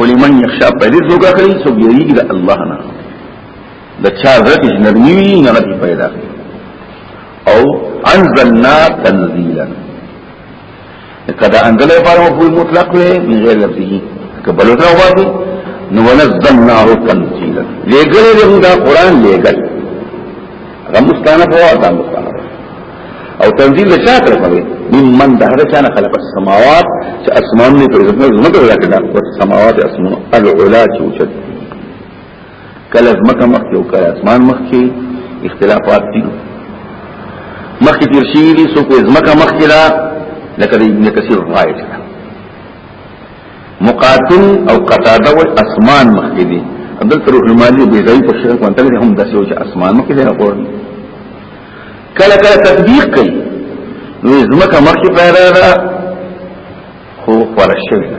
ولمن يخشى پیدا څوک اخلي څوک یریږي د الله نه د چا ذات نرمي وي نه غټي پیدا او انزلنا تنزيلا کدا انزل پر مفعول مطلق وي من غیر لفظه کبل وتا وایي نو ونزلنا تنزيلا لګل دا قران لګل غمستانه په واده مستانه او تنزيل له چا طرفه دی ممن ده هغه چانه خلق السماوات چې اسمان نه پر ځمکه زمکه ولا کړه او السماوات اسمان العلا چې وچت کله زمکه مخ کې او کله اسمان مخ کې اختلافات دي مخ کې تیر شي دي سو کو زمکه مخ کې لا لکه ابن کثیر رايت مقاتل او قتاده او اسمان مخ کې دي عبد الروح المالي بيزاي په شرک وانتګ هم داسې او چې اسمان مخ کې دی راغوري کله کله تطبیق کوي نو زمکه مخکې پیدا ده خو خورش شوی ده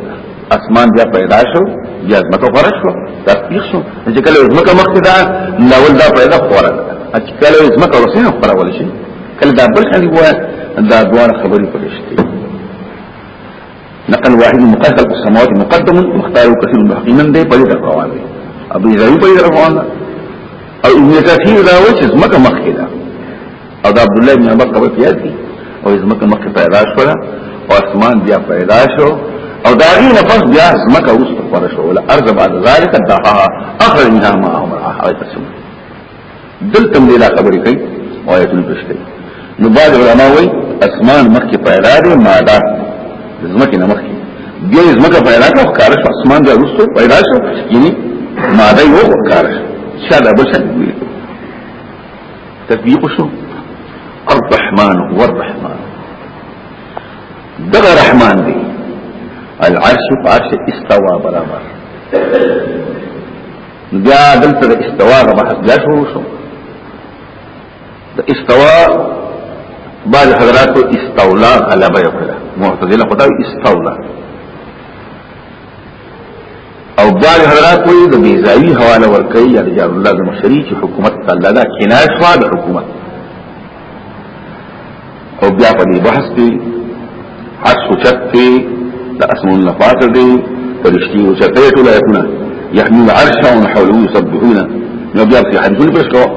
اسمان بیا پیدا شو بیا زمکه خورش شو تطبیق شو چې کله زمکه مخکې ده ناول دا پیدا خوره ده چې کله زمکه ورسینه خوره ول شي کله دا بل شان دی وای دا دوه خبرې پرشته نقل واحد مقدم په سماوات مقدم مختار کثیر محقیمن دی په دې روان دی ابو زوی په دې روان دی او ابن کثیر دا و چې زمکه مخکې ده او دا عبد الله بن عمر قبل پیاد دي او زمکه مخکې پیدا شو او اسمان بیا پیدا شو او دا غي نه پس بیا زمکه اوس پر شو ولا ارض بعد ذلك دعاها اخر منها ما امر احرج تسمع دلته موږ دا خبرې کوي او آیتونه پېښ کوي نو بعض علما وایي اسمان مخکې پیدا دی ماده زمکه نه مخکې بیا زمکه پیدا کړه او کارش اسمان د رسو پیدا شو یعنی ماده یو کارش شاله بل شان دی تطبیق شو الرحمن هو الرحمن دغه رحمان دی العرش عرش استوى برابر بیا دلته د استوا غو بحث بیا شروع شو د استوا بعض حضراتو استولا غلبه یو کړه معتزله خدای استولا او بعض حضرات وی د بیزاوی حواله ورکړي یا د جار الله د مشری چې حکومت الله دا کنایه شوا د حکومت او بیا په دې بحث کې حق سوچت کې د اسمون نه پات دی فرشتي او چته ټول آیتونه يحمل العرش ومن حوله يسبحون نو بیا په حدیثونو پېښ کوو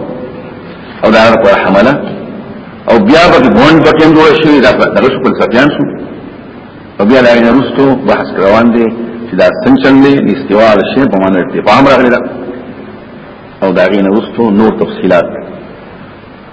او دا په حمله او بیا په ګوند په کې جوړ شي دا په دغه شپل سفیان شو او بیا لاري نرستو بحث روان دي چې دا څنګه چلې استوا د شی په معنی ارتفاع راغلی او دا غي نرستو نور تفصيلات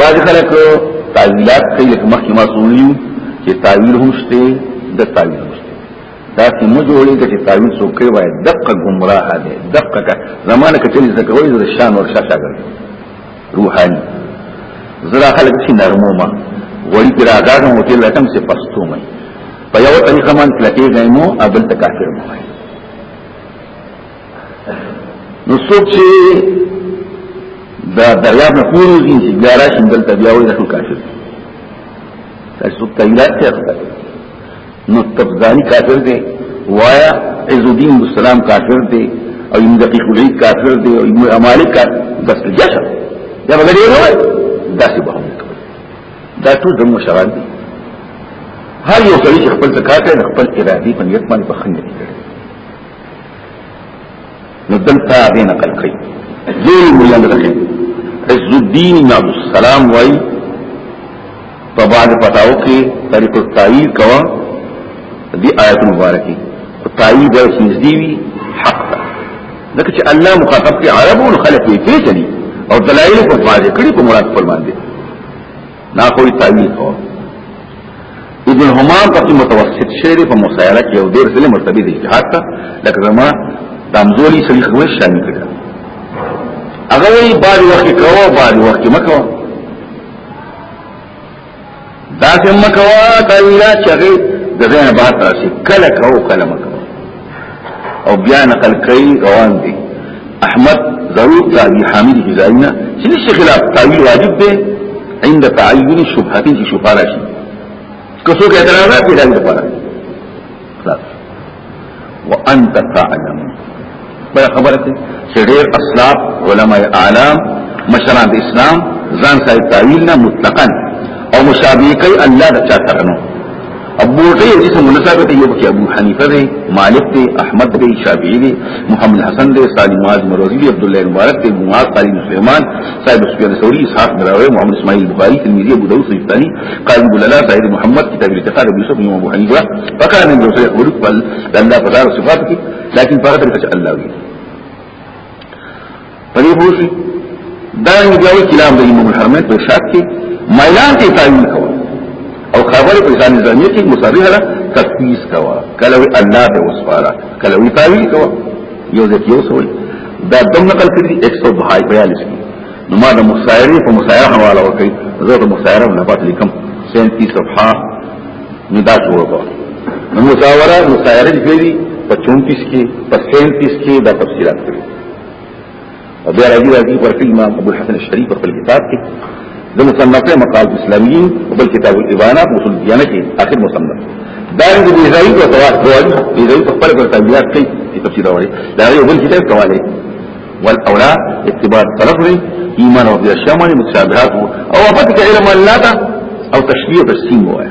بعض خلک تعویلات کوي لکه مخکې ما سولیو چې تعویل هم شته د تعویل هم شته دا چې مو جوړې چې تعویل څوک کوي وای دقه گمراه دی دقه کا زمانه کې چې ځکه وایي د شان ور شاشه ګرځي روحاني زرا خلک چې نرمو ما وړي پر آزاد مو ته لټم سي پښتو مې په یو طریقه مان کلکې غینو ابل تکافر مو نو څوک چې دا دریاب نه پوری دي چې بیا راشي دلته بیا وایي ټول کافر دي تاسو څوک تایلات ته نو تبزانی کافر دی وایا عز الدین السلام کافر دی او ابن دقیق العید کافر دی او ابن امالک کافر بس جشا دا بغیر یو وای دا سی بهم دا ټول د مشران دي هر یو سړي خپل زکات خپل ارادي په نیت باندې بخنه کوي نو دلته هغه نقل کوي زول مولا رحم عز الدين بن عبد السلام وای په بعد پتاو کې طریق التایید کوا دی آیت مبارکه تایید او سنځدی وی حق ده لکه چې الله مخاطب کې عربو خلق یې پیژني او دلایل په فاضل کړي په مراد فرمان دي نا کوئی تعویل کول ابن همام پکې متوسط شعر په مسایره کې یو ډیر سلی مرتبه دی جهاد ته لکه زما دامزولی سلی خوې شامل کړه هغه وی بعد وخت کوو بعد وخت مکو دا څنګه مکو تعویلات چې د زین بات راشي کله کوو کله مکو او بیا نقل کوي روان دي احمد ضرور تعبی حامد حزائینا چې نشي خلاف تعبیر واجب دی عند تعین شبهه چې شبهه راشي کسو کې اعتراضات دي دغه لپاره خلاص وانت تعلم بل خبره چې ډېر اسلاف علماء اعلام مشران د اسلام ځان سره تعویل نه مطلقاً او مشابهه کوي الله د چا سره نو ابو ډیر اسم منسب دی یو کې ابو حنیفه دی مالک دی احمد دی شافعی دی محمد حسن دی سالم ماز مروزی دی عبد الله مبارک دی معاذ قاری سليمان صاحب سفیان ثوری اسحاق دراوی محمد اسماعیل بخاری ترمذی ابو داؤد سیستانی قاری بلالا سعید محمد کتاب الاعتقاد ابو یوسف امام ابو حنیفه فقال من رسول خلق بل الله فضار صفات کی لیکن فقط رکش اللہ وی پدې پوښي دا یو یو کلام د امام الحرمین په شاک کې مایلان کې تعین کوا او خبر په ځان ځانې کې مصرح را تفسیر کوا کله وی الله ته وسپارا کله وی تعین کوا یو ځکه یو سوال دا دم نقل کړی 142 نو ما د مصایره په مصایره حواله وکړي زه د مصایره نه پات لیکم 37 صفحه نو دا جوړ کړو نو مصایره مصایره دې په 34 کې په 37 کې دا تفصيلات کړی او بیا راځي راځي ورکړي امام ابو الحسن الشريف په خپل کتاب کې د مصنفه مقال اسلامي او بل کتاب الابانه په اصول دیانه کې اخر مصنف دا د بیزایی او تواس دوی بیزایی په خپل ګټه بیا کوي چې تفسیر راوړي دا یو بل کتاب کواله والاولى اتباع الطرف ایمان او بیا شمال متشابهات او وفات علم الله او تشبيه تشسيم وایي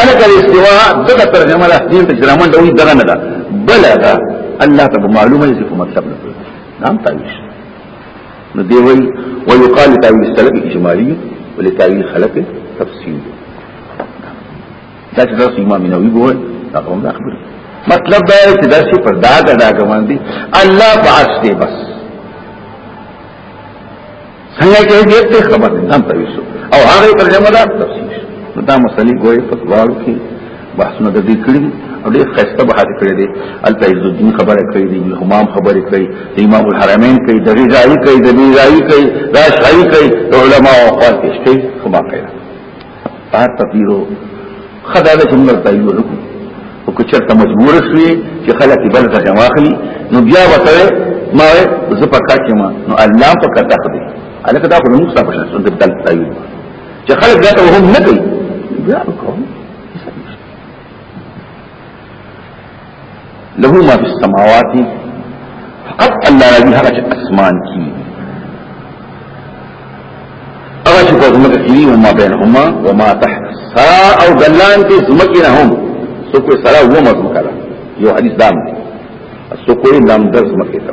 انا کله استوا دغه ترجمه ده دین ته جرامن دوی دغه نه ده بل ده الله ته معلومه دي په مطلب نه نام تعویش نو دی وی ويقال تعویل سلب اجمالی ولتعویل خلق تفصیل دا چې تاسو امام نووي ګورئ دا کوم دا خبره مطلب دا دی چې دا چې پر دا دا ګمان دي الله باس دی بس څنګه کې دې ته خبر نه تم تاسو او هغه ترجمه دا تفسیر نو دا مسلې ګوي په دواړو کې بحثونه د دې کړی او ډېر خسته به حاضر کړی دی الته عز الدین خبره کوي دی امام خبره کوي دی امام الحرمین کوي د رضای کوي د بیزای کوي دا شای کوي علماء او خاص کوي خو ما کوي هر تفیرو خدای له څنګه تایید وکړو او که چرته مجبور شوي چې خلک بل ځای واخلي نو بیا وته ما زه پکا کې ما نو الله پکا تخدي الکه دا خو موږ څه پښه څنګه بدل تایید چې خلک دا ته هم نه کوي بیا کوم له ما فی السماوات فقط الله الذي هغه اسمان کی هغه چې په زمکه کې او ما بینهما و ما تحت سا او دلان دې زمکه نه هم سو کوئی سره و ما زمکه یو حدیث دام دی سو کوئی نام در زمکه ته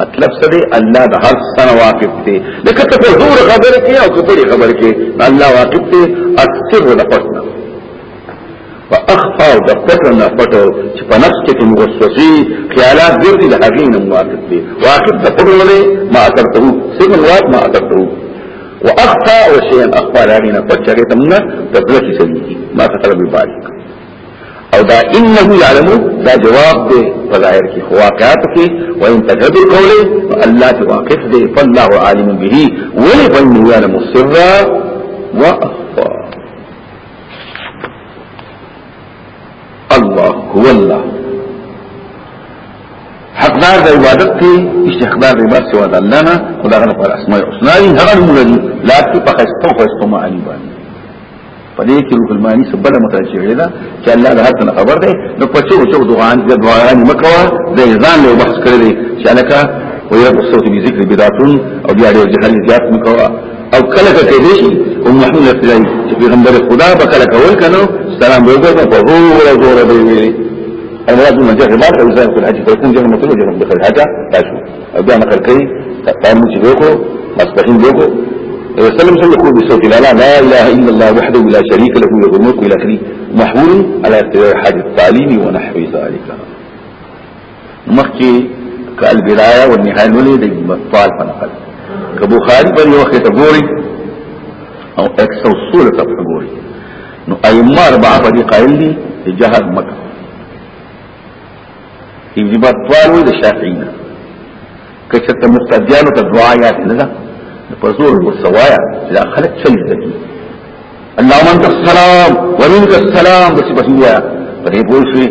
مطلب څه دی الله د هر څه واقف دی لکه ته په زور خبر کې او په پړي خبر کې الله واقف دی اکثر د پټنه واخفا د پټنه پټو چې په نفس کې موسوسي خیالات ګرځي د هغې نه واقف دی واقف د پټنه دی ما اثرته سمن واق ما اثرته واخفا وشيئا اخفا لرينا پټ هغه تمنه د بلکې سمي ما ته طلب بارک او دا انه يعلم دا جواب دی په ظاهر کې واقعات کې وان تجد قوله الله ته واقف دی فالله عالم به ولی بن يعلم السر واخفى الله هو الله حقدار د عبادت کې استحقدار د بس سوا د الله نه خدای غره پر اسماء الحسنا هغه موږ لا په خستو خستو معنی باندې په دې کې روح المانی سبل متشوي دا چې الله د هرڅه خبر دی نو په څو څو دعاان دي دعاان مکوا د ځان له بحث کړی دی چې الکه ويرب الصوت بذكر بدعتون او بیا ډېر جهل زیات مکوا او کله کې دې شي او محمود اقتدای چې پیغمبر خدا به کله کول کنو سلام به وګورم په هو زور به وي الله دې مجه غبار او ځان کول حاجی کوم جنم ته جنم دخل حاجه تاسو بیا نقل کوي تقام چې وکړو مسبحين وکړو سلم سلم يقول بصوت لا لا لا اله الا الله وحده لا شريك له له الملك وله الحمد محمول على اتباع حد التعليم ونحو ذلك مخکي كالبدايه والنهايه ولې د بطال په نقل کبوخاری پر یو وخت ګوري او 116 ته ګوري نو ايمار بعض دي قائل دي جهاد مکه ابن بطال وی د شافعینا کچته مقتدیانو ته دعا یاد نه ده په زور ورسوایا چې خلک چل دي اللهم انت السلام ومنك السلام بس بس هو په دې پوه شي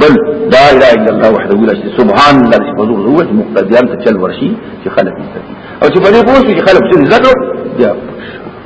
بل لا اله الا الله وحده لا شريك سبحان الله چې په زور هو چې مقتدیان ته چل ورشي چې خلک دي او چې په دې پوه شي چې خلک څه زده بیا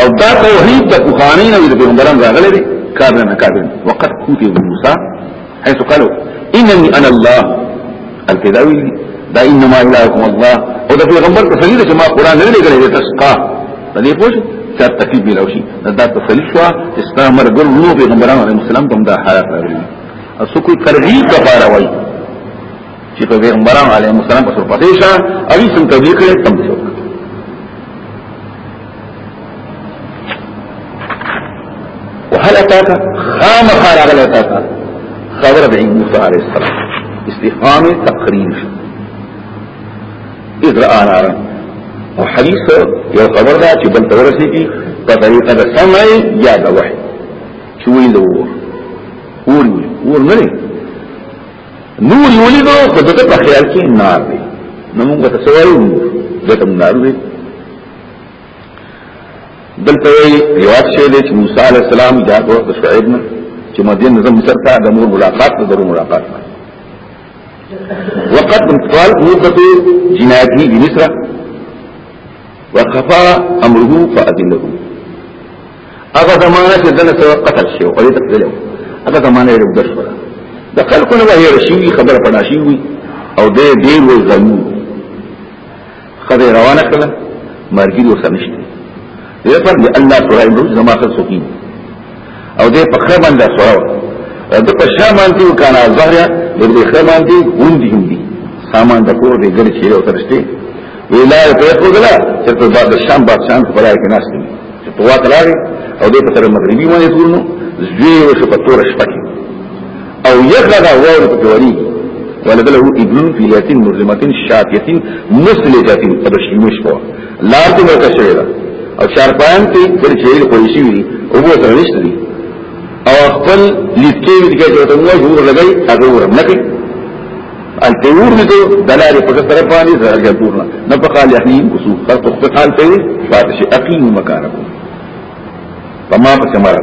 او دا توحید د پخوانی نبی د پیغمبران راغلی دی کابر نه کابر وقد كنت موسی حيث قالوا انني انا الله الكذاوي دا انما الهكم الله او دا پیغمبر تسلیل چې ما قران نه لګلې د تسقا په دې پوښ چې تکلیف ملو شي دا تسلیل شو استامر ګل نو پیغمبران علیه السلام کوم دا حالت راغلی اسو کوئی ترغیب کفاره وای چې په پیغمبران علیه السلام په سر پاتې شه او یې څنګه تبلیغ کړي تم څوک وهل اتاك خام خارا غل اتاك خبر بعين موسى عليه السلام استفهام تقرير اذ رآ نارا او حدیث یو خبر دا چې بل تورسی کی په طریقه د سمع یا د وحی چې وی له ور ور ور نه نور یولې دو خدای په خیال کې نار دی نو موږ ته سوالو دته نار دی دلته وی روایت شوی دی چې موسی علی السلام دا وخت شعیب نه چې مدین نظم مصر ته د مور ملاقات ته درو ملاقات نه وقد انتقال مدة جنايته بمصر وخفى امره فاذن له هغه زمانہ چې دنه سره قتل شو او دې تقتل هغه زمانہ یې درس ولا د خلکو نه وایي رشي خبر پداشي وي او دې ډیر وزنو خبر روانه کړه مرګي ور سمشت یې پر دې الله سره ایمو زما څه سوکین او دې په خره باندې سره د په شا باندې وکانا ظاهر د دې خره باندې ګوندې هم دي سامان د کور دې ګر چې یو ترشته ویلا ته په دلا چې په بعد شام بعد شام په راي کې ناشته چې په واټ راغی او دې په تر مغربي باندې تورنو زوی وشو په تور شپه کې او یخه دا وور په کوي ولد له ابن في ليله مظلمه شاتيه مسلجه تبشي مشوا لا تمر كشيرا او چار پایان کې د شهید قریشي وي او وو سره نشته دي او خپل لیکي دي چې ته موږ ور لګي هغه ور نه کوي ان ته ور دي دلاري په سره باندې زړه ګورنه نه په قال يعني کوسو خلق په قال ته فاتش اقيم مکانکم فما په سماره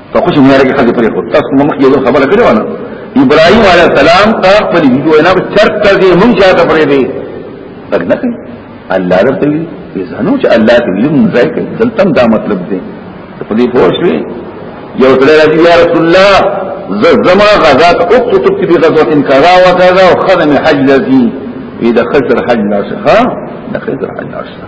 په خوش مهره کې خځه پرې خو تاسو موږ یو خبره کړې ونه ابراهيم عليه السلام ته خپل ویډیو نه چرته دې مونږ چاته پرې دی تک نه کوي الله درته وی ځانو چې الله دې ویل مونږ ځای کوي دلته دا مطلب دی په دې پوه شوې یو تل راځي یا رسول الله زما غزات اكتب في غزوه كذا وكذا وخدم حج الذي اذا خسر حج لا شخا دخل حج لا شخا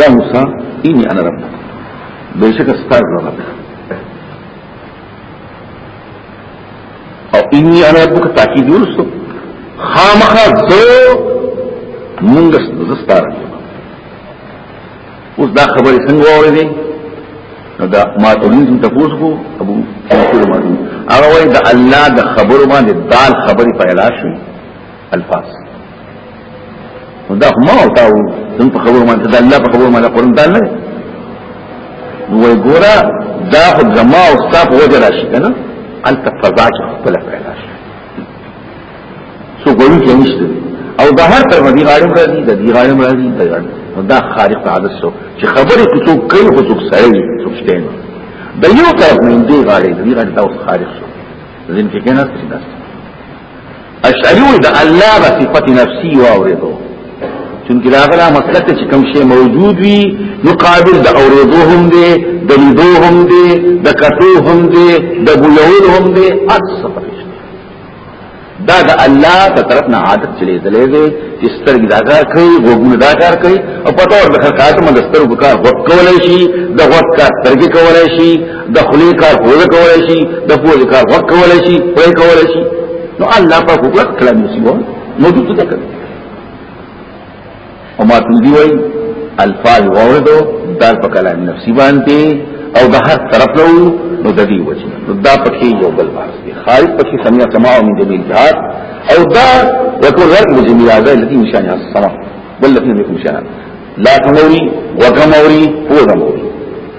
یا موسی اینی انا رب بشک استاد رب او اینی انا رب کا تاکید ورسو خامخا زو مونږ زستار اوس دا خبره څنګه وره دي دا ما تولین ته تاسو کو ابو شکر ما هغه وای دا الله د خبرو باندې دال خبري پیدا شوی الفاظ دا ما او تاو دن په خبرو باندې دا الله په خبرو باندې قرآن دا نه وای ګورا دا خو زما او ستاپ وجه راشي کنه انت فضا چې خپل پیدا شي سو ګوري چې نشته او دا هر تر باندې غاړم راځي د دې غاړم راځي د غاړم دا خارق عادت سو چې خبرې کو څوک کوي خو څوک سره وي څوک شته نه د یو طرف نه دی غاړې دی غاړې دا خارق سو ځین کې کنه څه اشعری وی دا الله با صفت نفسی واوریدو چونکه دا غلا مسلک چې کوم شی موجود وي نو قابل د اوریدو هم دی د لیدو هم دی د کتو هم دی د بویول هم دی اصل دا د الله په طرف نه عادت چلی دلې دی چې سترګې دا کار کوي وګونه دا کار کوي او پتو ورته کار ته مستر وکړ وکول شي د وخت کار سترګې کول شي د خلی کار پوزه کولای شي د پوزه کار وک کولای شي پوي کولای شي نو الله په کوکه کلام نصیبو نو ته څه کوي او ما تندي وای الفاظ وردو دال په کلام نفسي باندې او د هر طرف له نو د دې وجه نو دا پکې یو بل باس دي خارج پکې سمیا سماع من جميل جهاد او دا وکړ رب جميل هذا الذي نشان السماء بل لكن بكم شان لا تموري وكموري فوق موري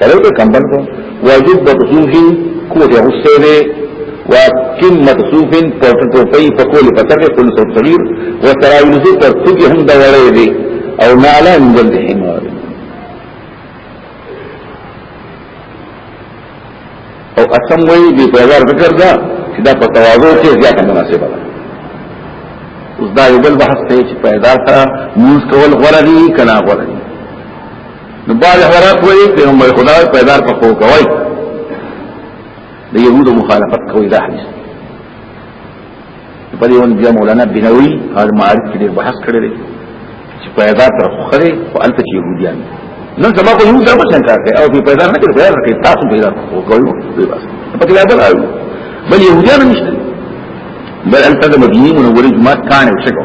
سره ته کمبل کو واجب بخصوصي کوټه غسته دی وکن متصوفن پر ټوپي په کول پته کې کل څو صغير و تراويل دې تر څګي هم دا وړې دي او نالا انګل دې هم وړې او اسم وی دې په هزار ذکر دا چې دا په تواضع کې زیاته مناسبه ده اوس دا یو بل بحث دی چې پیدا تا نیوز کول غوړه دي کنا غوړه نو بعض حضرات وایي پیغمبر خدا پیدا په کو کوي د يهودو مخالفت کوي دا حدیث په دې باندې بیا مولانا بنوي هر معارف کې ډېر بحث کړی دی چې پیدا تر خوخره او الته چې يهوديان نن سبا کو يهود درمه څنګه کوي او په پیدا نه کوي پیدا کوي تاسو پیدا کوي کوي بس په دې ډول راوي بل يهوديان نشته بل الته د مدینه منورې جماعت کانه وشکو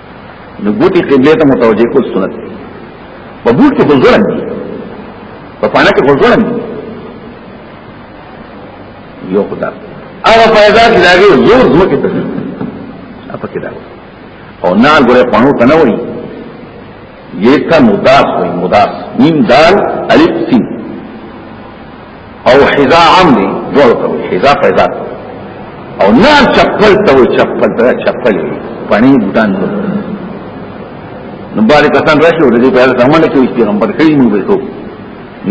نو ګوتی قبله ته متوجه کول سنت په بوت کې ګزړم په پانا کې ګزړم یو خدا هغه پیدا چې داګه زور زور کې تل اپ کې دا او نه ګوره پانو کنه وای یې ته مداس وای مداس نیم دال الف سین او حذا عام دی دوه ته حذا پیدا او نه چپل ته چپل ته چپل پانی بوتان نو باندې کسان راشي او دې په اړه ځمن کې وي پیغمبر کوي موږ به ته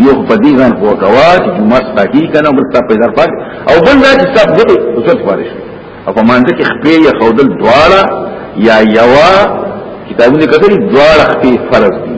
یو په دې ځان کو کوا چې جمعه ستاکي کنه بل څه پیدا پات او بل دا چې څه دې او څه فارش او په مانځ کې خپې یا خودل دواړه یا یوا کتابونه کتل دواړه خپې فرض دي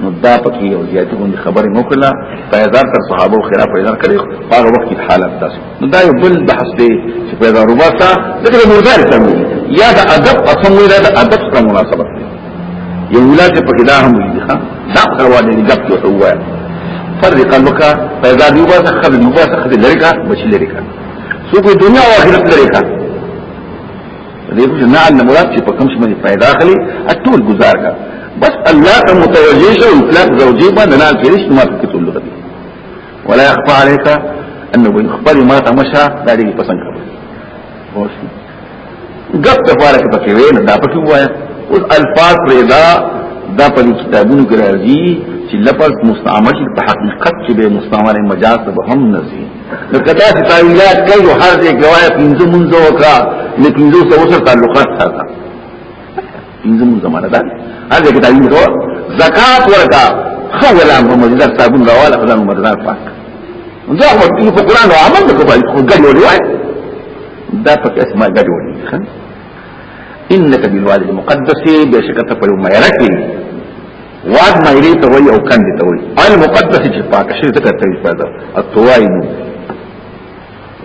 نو دا پکې یو زیاتې باندې خبرې مو کړله فیضار تر صحابه خلاف فیضار کړی هغه وخت کې حالت داسې نو دا یو بل بحث دی چې فیضار وباسا دغه مردار ته یا دا ادب قسم وی دا ادب سره مناسبت دی یو ولاد په کې دا هم دی ښا دا خوا دې ګپ ته وایي فرق قلبك فیضار دی وباسا خد دی وباسا خد لری کا بچی لری کا سو کوئی دنیا او آخرت لری کا دې په نه ان مراد چې په کوم شمه پیدا اخلي ټول گزار کا بس الله ته متوجه شو اطلاق زوجي باندې نه کېږي چې مراد کې ټول غدي ولا يخفى عليك انه يخبر ما تمشى دا دې پسند کړو واشي ګپ ته پاره کې پکې وې نه دا پکې وایا اوس الفاظ پیدا دا په کتابونو کې راځي چې لفظ مستعمل په حقیقت کې به مستعمل مجاز به هم نزي نو کدا چې تعویلات کوي او هر دې کوي پنځه منځو وکا د پنځو سره سره تعلقات ساته پنځه منځو معنا ده هر دې کې تعویل کو زکات ورکا خو ولا په مجلس صاحبون راواله خدای مدرسه پاک دا هو دې په قران او عمل کې باندې خو ګډ وړي دا په اسماء ګډ وړي انك بالوالد المقدس بشکته په مېرکه واد مهری ته وای او کندې ته وای ال مقدس چې پاک شي ته کوي پیدا اتوای نو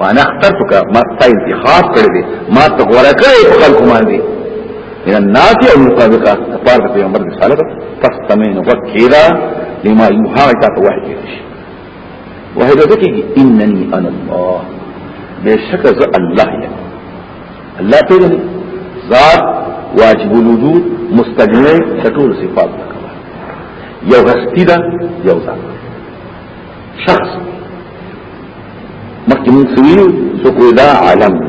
وانا اخترتك ما تا انتخاب کړی دی ما ته غوړه کړی په خلکو باندې من الناس او مطابقه پاره په امر رسالت فاستمین وکیلا لما یوها تا په وحی کې شي وحی دې کې انني انا الله بشک ز الله یم الله تعالی ذات واجب الوجود مستغنی ټول صفات یو هستی دا یو ذات شخص مکه من سویو سو دا عالم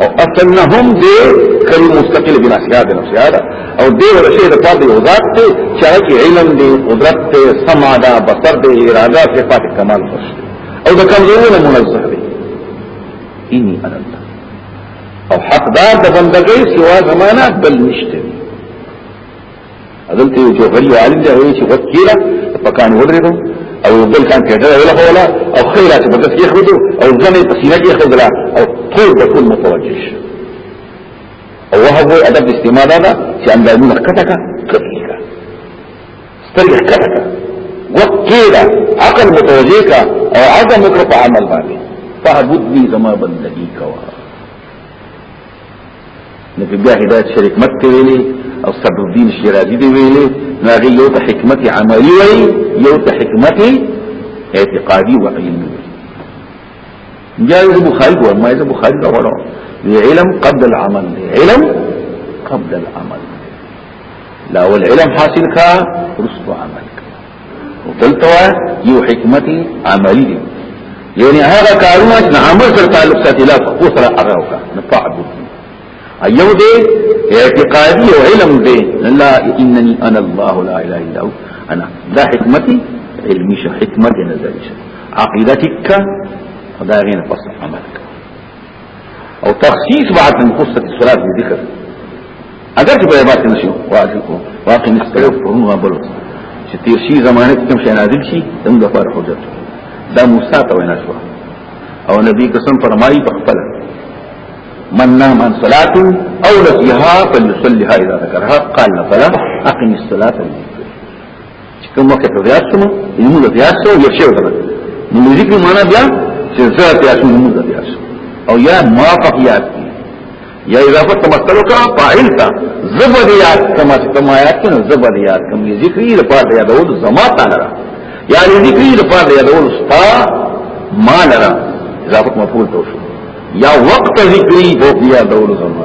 او اصل نه هم دې کلی مستقل بنا سیاد نه سیاد او دې ور شی د پاتې یو ذات ته چې هغه علم دې قدرت ته سما دا بصر دې اراده صفات کمال فرشته او د کمزورو منزه اني انا الله او حقدار د بندګۍ سوا زمانہ بل نشته عدالت یو جو غلی عالم دی وایي چې وکیلا پکان ودرېدو او بل کان کې ډېر ولا ولا او خیرات په دې خو او ځنه په سینه کې خدلا او ټول د ټول متوجه شي او هغه ادب استعمال دا چې اندازونه کټه کټه سترګې ښکته کړه وخت کېده عقل متوجه کا او عزم وکړه په عمل باندې فعبدني زما بندگی کوه نو بیا هدایت شریک مت ویلي او صدر الدین شیرازی دی ویلي ناغي یو ته حکمت عملی وی یو ته حکمت اعتقادی و علمی وی بیا یو بخاری ګور ما یو بخاری دا وړو علم قبل العمل علم قبل العمل لا اول علم حاصل کا رسو عمل کا وقلتوا یو حکمت عملی دی یعنی هغه کارونه چې عمل سره تعلق ساتي لا فقو سره هغه وکا نفعبد ایو دی اعتقادی او علم دی لا انني انا الله لا اله الا هو انا دا حکمتي علمی شو حکمت نظری شو عقیدتک دا غینه پس عمل او تخصیص بعد من قصة الصلاة بذكر اگر چې په عبادت نشو واجب کو واقع نستلو پرون ما بل چې تیر شي زمانه کې کوم شي نازل شي دم د پر حجت دا موسی ته وینا شو او نبی قسم فرمایي په خپل من نام عن صلاة او نسيها فليصليها اذا ذكرها قال فلا اقم الصلاة لذكر چې کوم وخت ته زیات شوم نو موږ زیات شو یو شی وکړه نو موږ په معنا بیا چې زه زیات شوم موږ زیات شو او یا موافق یاد کی یا اضافه تمثل کا فاعل تا زبر یاد کما کما یاد کنه زبر یاد کم یې ذکر یې لپاره یادول زما تعالی را یا دې ذکر یې لپاره یادول ستا ما لرا اضافه مفعول تو شو یا وقت ذکری بو بیا دول زما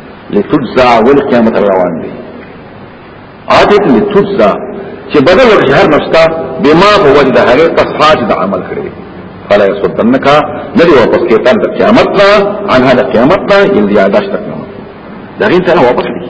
لتجزا اول قیامت روان دی عادت لتجزا چې بدل ورشي هر نفستا بما هو وجد هغه پس حاج د عمل کړی فلا يصدنك ندي واپس کې تر د قیامت نه عن هذا قیامت نه یل یاداشت کړم دا غیر ته واپس کړی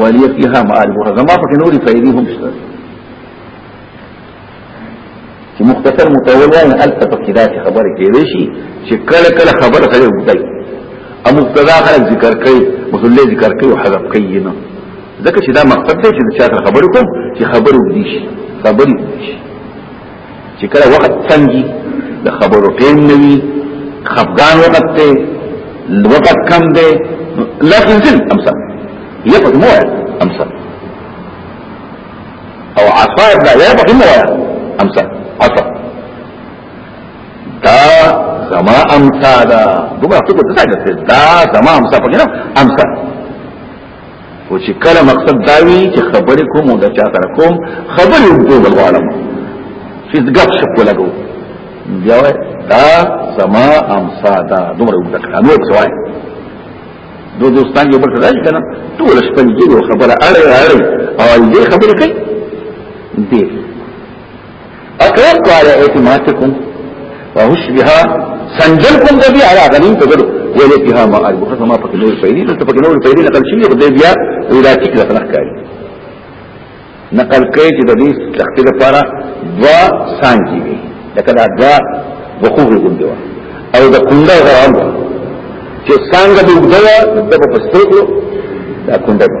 ولی فيها معارف زما په نوري فائدې هم شته چې مختصر متول وایي البته په کې داسې خبره کېږي شي چې کله کله خبره خلک وځي او مبتدا خلک ذکر کوي مصلی ذکر کوي او حذف کوي نه ځکه چې دا مقصد دی چې د چا خبرې کوم چې خبرې وځي شي خبرې وځي شي چې کله وخت څنګه د خبرو ټیم نوي خفغان وخت ته وخت کم دی لا تنزل امسا يفق موع امسا او عصا لا يفق موع امسا عصا دا زما امسا دا دوباره څه کوته دا زما امسا په کنه امسا او چې کله مقصد دا وي چې خبرې کوم او دا چا سره کوم خبرې وکړم غواړم چې ګپ شپ ولګو بیا وای دا سما امسا دا دومره وګړه کړه نو څه وای دو دوستان یو بل راځي کنه ټول شپه یې خبره اړه اړه او دې خبرې کوي دې اقرب قوالا اعتماتکم وحش بها سنجلکم دبی علا غنیم تبلو ولی بها ما آل بخص ما پکی نور پیدی لتا پکی نور پیدی نقل شوی خود بیا ویلا چک لتا نخکاری نقل کئی چی دبی تختی لپارا دوا سانجی بی لکه دا دوا وقوف گنده وا او دا کنده غرام وا چه سانگا بگده وا دبا پستو دا کنده وا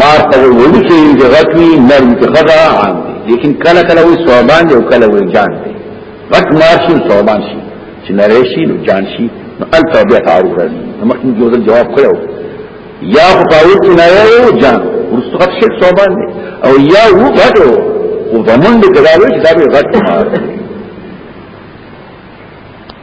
مار ته وړي چې یې غټ وي نر وي خدا عام دي لیکن کله کله وي صوبان دی او کله وي جان دی غټ مار شي صوبان شي چې نر شي نو جان شي نو الته بیا تعارض راځي مخکې یو ځل جواب کړو یا خو پاوت نه یو جان ورستو غټ شي صوبان دی او یا و غټو او ضمن دې کړاوي چې دا به غټ مار دی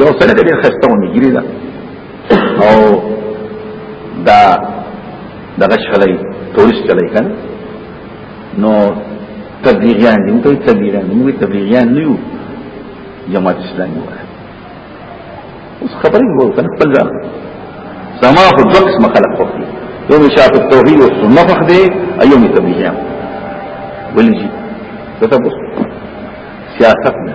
یو سره دې خسته ونی ګری دا او دا دغه شلای تورست چلای کنه نو تبلیغیان دي موږ تبلیغیان موږ تبلیغیان نه یو جماعت اسلامي وایي اوس خبرې وو کنه خپل ځان سما خو دوه قسمه خلق خو دي یو شاف التوحید او سنت فخ دي ایو می تبلیغیان ولې جی ته تاسو سیاست نه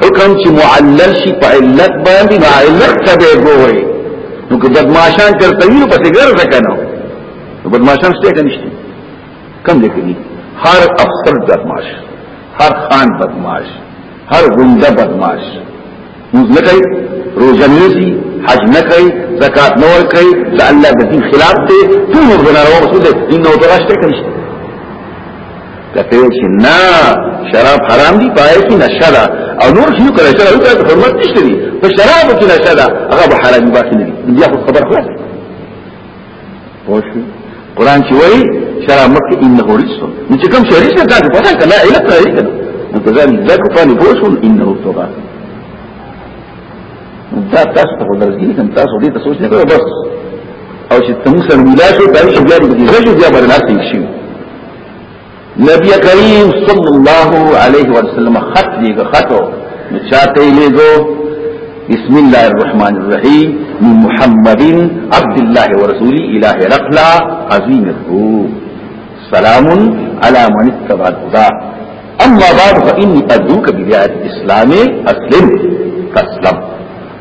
حکم چې معلل شي په علت باندې ما علت ته به ګوري نو که بدمعشان چرته وي په څنګه ځکنه بدمعشان څه کوي نشته کم دې کوي هر افسر بدمعش هر خان بدمعش هر ګنده بدمعش موږ نه کوي روزه نه سي حج نه کوي زکات نه ور کوي د الله د دین خلاف دی ټول ګناه او رسول دی نو درشته کوي کته چې نه شراب حرام دي پای کې نشه ده او نور شي کړه چې هغه ته حرمت نشته دي په شراب کې نشه ده هغه به حرام باقي نه دي بیا خو خبر خلاص پوښي قران چې وایي شراب مکه انه رجس نو چې کوم شریش نه تاسو پوهه کړه اله ته یې کړه نو ځکه دا کو پانی پوښون انه توبه دا تاسو ته ورځي کوم تاسو دې ته سوچ نه کوئ بس او چې تم سره ملاشو دا چې بیا دې ځای بیا باندې ناشې شي نبی کریم صلی الله علیه وسلم خط دیګه خطو چاته لیګو بسم الله الرحمن الرحیم من محمد عبد الله ورسوله الى هرقل عظیم الروم سلام على من اتبع الهدى اما بعد فاني ادعوك ببيعه الاسلام اسلم فاسلم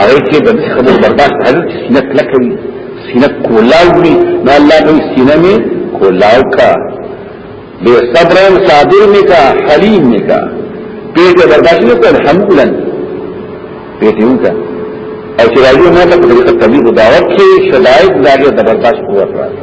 هغه کې د خبرو برداشت حضرت سینه کلکه وي سینه کولاو وي نو الله به سینه می کولاو کا به صبر او صابر می کا حلیم می کا پیټ برداشت نه کول حمولن پیټ یو کا او چې راځي مو ته په طریقه تبلیغ دعوت کې شرایط زاګه د برداشت قوت راځي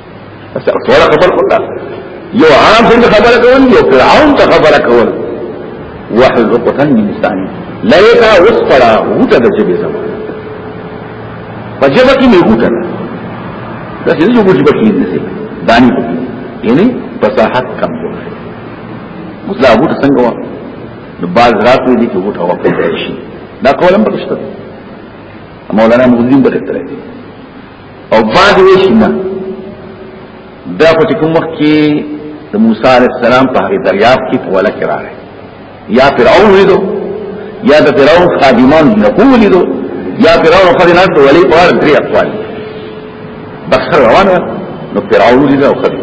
ټول خبر کولا یو عام څنګه خبره کول یو فرعون ته خبره کول واحد قطن من ثاني لا يتا وسطرا غوټه د جبه زما په جبه کې نه غوټه دا چې یو جبه کې نه سي دانی په یعنی فصاحت کم جوړ شي مسلا غوټه څنګه وا نو باز راتوي دي چې غوټه وکړي دا کولم پکشته مولانا مغزین بکتره او بعد وشنا دا خو کوم وخت کې د موسی عليه السلام په هغه دریاب کې په ولا کې راغی یا فرعون لیدو یا د فرعون خادمان نه کوم لیدو یا فرعون خادمان ته ولي په درې اقوال بخر روانه نو فرعون لیدو او خدي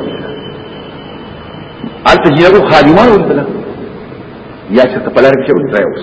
البته یو خادمان ولیدل یا چې په لار کې شو ځای اوس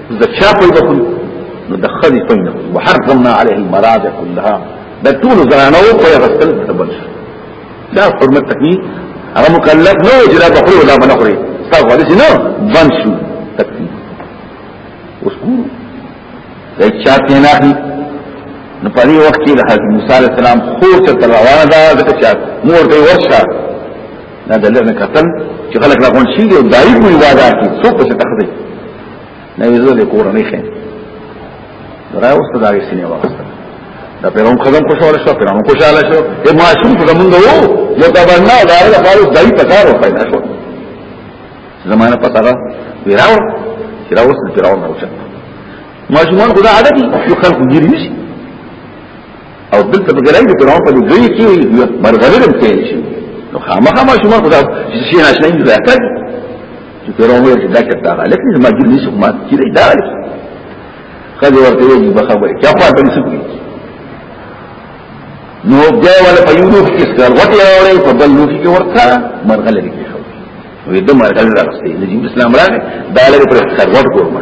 د چا په دخل نو د خدي په نه وحرمنا عليه المراضع كلها د ټول زرانو په غسل تبل دا حرمت تکي هغه مکلف نو چې دا بخور ولا بنخري تاسو ولې نه بند شو تکي اوس کو د چا په نه نو په دې وخت کې د حضرت موسی عليه السلام خور ته روانه ده د چا مور ته ورشه دا د لرنه قتل چې خلک راغون شي او دای کوی واده کی څوک څه تخدي نه یزو له کور نه خې درای اوس ته دا یې سینې واغسته دا پیرون خدام خوشاله شو پیرون خوشاله شو یو معصوم څه مونږ وو یو دا ورنه دا له خالو دای په کارو پیدا شو زمانه پتا را ویراو چې راوست پیرون راوچا معصومان خدا عادت یو خلق ګیری نشي او دلته په ګرای کې فرعون په دوی کې مرغلرم تیر شي نو خامخا ما شما خدا چې شي ناشنا دي دا کوي چې فرعون وایي چې دا کړه دا لکه ما جوړ نشو ما چې دا لکه خځه ورته یې په خبره کې خپل په نسب کې نو بیا ولا په یو روح کې څنګه وټي راوړې په بل روح کې ورته مرغلري کې وي د مرغلري راغستې د اسلام راغې دا لکه پر څرګټ ګورمه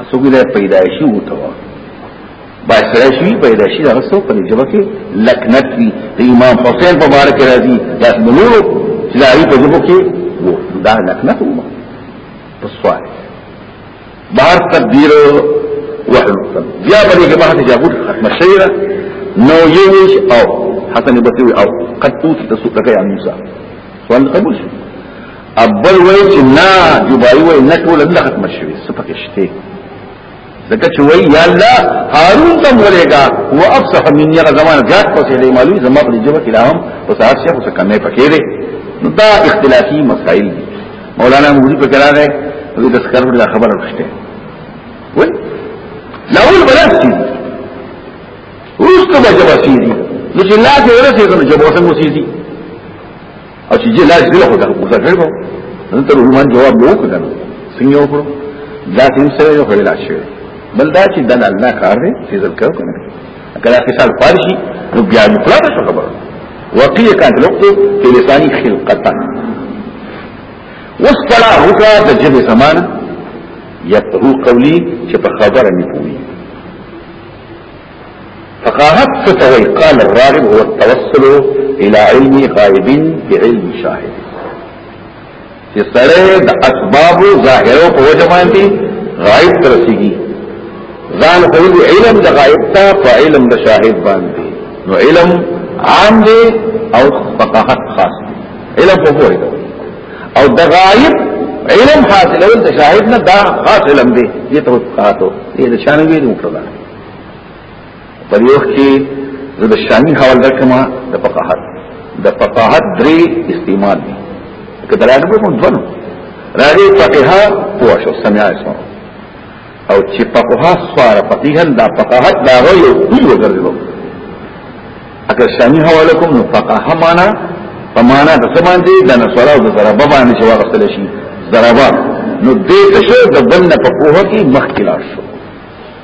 اسوګي له پیدایشي وته باشره شي پیدایشي دا رسو په جواب کې لکنت وی د امام حسین په بار کې راځي دا بنور چې دا په جواب کې وو دا لکنت وو په سوال بار تقدیر وحلو بیا په دې کې بحث جابر ختم شیره نو یوش او حسن بصری او قد توت تسوق لك يا موسى سؤال قبول شي ابل وای چې نه جبای وای نه ټول نه ختم شوی سپک شته زکه چې وای یا الله هارون تم ولېګا هو افصح من یغه زمانه زیات پسې دی معلوم زما په جواب کې راهم او صاحب شیخ څه کمې پکې دی نو دا اختلافي مسائل دي مولانا مولوی په کلام دی وی د سکرو له خبره وشته وای لاول بلاستی ورستو بجبا سیدی نو چې لا دې ورسې کنه جبا څنګه سیدی او چې جلا جلا خو دا غوسه کړو نو تر رومان جواب به وکړم څنګه وکړو دا څنګه سره یو خلل شي بل دا چې دل الله کار دی چې ځل کړو کنه کله چې سال فارشي نو بیا نو کړه څه خبره وقيه كانت لقطه في لساني خلقتا وصلا هکا د جب زمان یتهو قولی چې په خبره نه پوي فقاهت ستوي قال الراغب هو التوصل الى علم غائب بعلم شاهد چې سره د اسباب ظاهرو په وجه باندې غائب ترسيږي ځان خو علم د غائب ته په علم د شاهد باندې نو علم عام دی او فقاهت خاص دی علم په پوهه دی او د غائب علم حاصلول د شاهد نه دا خاص علم دی دې ته فقاهت دی د شان ویلو کړه په یو کې د شامی حوال درکما د فقاهت د فقاهت درې استعمال دي کله راغلی کوم دونه راغی فقها هو شو سمع اسمه او چې فقها سوار فقها دا فقاهت دا یو دوی وګرځو اگر شامی حواله کوم نو فقها معنا په معنا د سمان دي د نسوارا او د ضربه باندې چې واغستل شي ضربه نو دې څه د بنه په کوه کې مخکې لاړ شو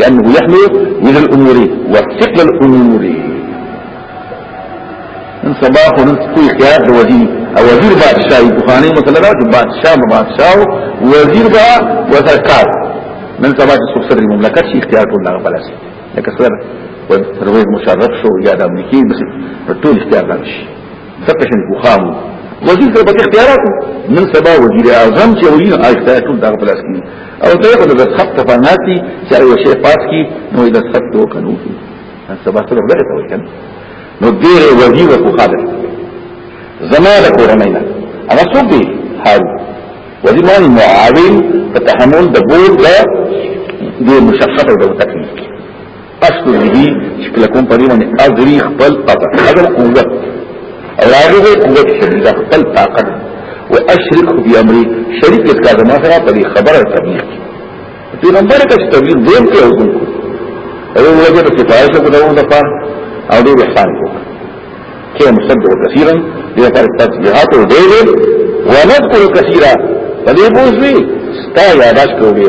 لأنه يحمل وزن الأمور وثقل الأمور ان صباح ونن کوئی اختیار د وزیر او وزیر بادشاہ بخاری مسله دا چې بادشاہ به بادشاہ وزیر به وزرکار نن سبا چې څوک سره مملکت شي اختیار ټول هغه بلاسي لکه سره روي مشرف شو یا د امریکای بس ټول اختیار لري تکشن بخام وزیر سره پکې اختیارات نن سبا وزیر اعظم چې ولین اختیارات ټول دغه پلاس کې او دا یو د خط تفاناتی چې یو شی پاس کی نو د خط تو کنو کی سبا سره دغه ته وکړ نو ډیر وزیر کو خالد زما د کورنۍ نه هغه څوک دی هارو وزیر باندې معاون په تحمل د بوج د دې مشقت او د تکلیف اشکر به چې کله کوم په دې باندې اجري خپل قدر قدر قوت او هغه قوت شدید خپل طاقت او اشرک به امر شریک کړه د ما سره په دې خبره تبلیغ پیغمبر ته تبلیغ دیم کې حکم کو او وجه ته فایشه کو دغه د پاره او دې احسان کو کې مصدق کثیرا دې پر تسبیحات او دې ونذكر كثيرا فدې بوزوي ستا یاداش کوي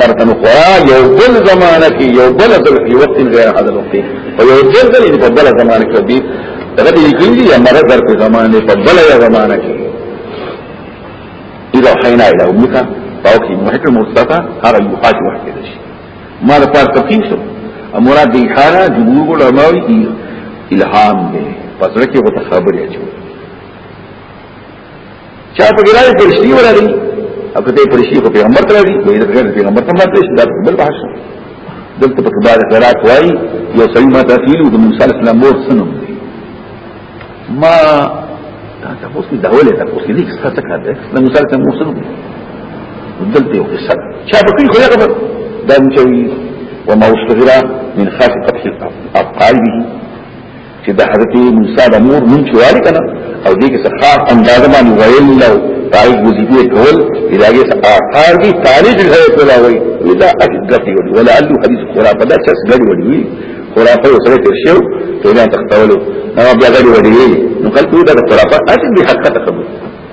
مرتن خورا یو بل زمانه کې یو بل ځل کې وخت غیر حاضر وخت او یو بل ځل په بل زمانه کې دی هغه دې کېږي یا مر در په زمانه په بل یا زمانه کې اذا حینا الى امك او کې محکم مصطفی هغه یو حاج وخت دی ما د پاره تقیم شو مراد دی خارا جنوب علماء الهام دی پس رکه وته خبرې اچو چا په ګرای پرشتي ورغلي او کته پرشتي په پیغمبر ته راځي دوی د غیر پیغمبر ته ماته شي دا بل بحث دلته په کبار قرات وای یو سړي ما ته ویلو د موسی علیه السلام مور سنم ما دا تاسو کې داوله تاسو کې دې څه څه کړه د موسی علیه السلام مور سنم دلته یو څه چا په کې خو یې خبر دا مچوي وما استغرا من خاص قتل القلب چې د حضرت موسی د مور نوم چې وایي کنه او دې کې څه خاص انداز باندې ویل نو پای وظیفه کول دغه څه آثار دي تاریخ یې کولا وایي ولا اجدتي ولا علو حدیث خرافه دا څه غړي وایي خرافه یو سره تر شو ته نه تختولو نو بیا غړي وایي نو خلکو دا خرافه اصل دي حقیقت خبره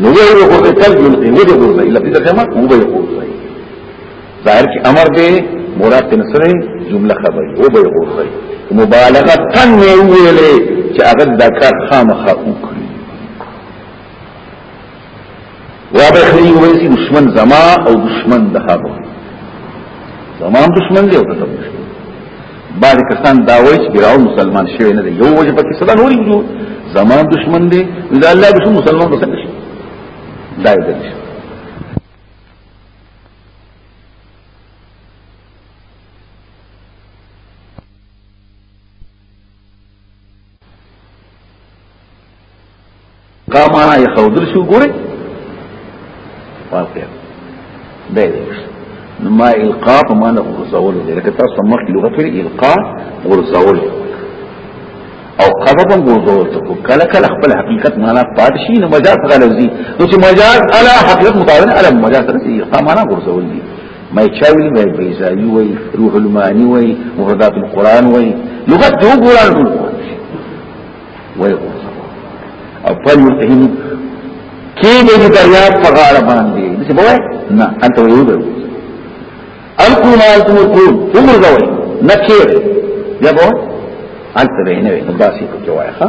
نو یو یو ورته تل یو دې نه دی ورته الا دې ځما او به یو ورته ظاهر کې امر دې مراد ته نسره جمله خبري او به یو ورته مبالغه تن ویلې چې هغه د کار خامخا وکړي وابه خلی وی سی دشمن زما او دشمن ده هغه زما هم دشمن دی او ده دشمن بعد کسان دا وی چې ګراون مسلمان شوی نه دی یو وجه پکې صدا نورې جو زما دشمن دی دا الله دشمن مسلمان بس نشي دا یې دلته کا معنا یې خودل شو ګوره واقع دی نو ما القا په معنا غرزول دی لکه تاسو مخ لغت ویل القا غرزول او قبضا غرزول ته کله کله خپل حقیقت معنا پات شي نو مجاز غلوزي نو چې مجاز الا حقیقت مطابق الا مجاز سره القا معنا غرزول دی مې چاوي مې بیزاوی وای روح المانی وای مفردات القرآن وای لغت دو قرآن ټول وای او په یقین کې دې دریاب په غاړه باندې څه بوای نه انت ویو به الکو مال تم کو عمر غوي نه کېږي یا بوای انت به نه وي داسې کوي وای ها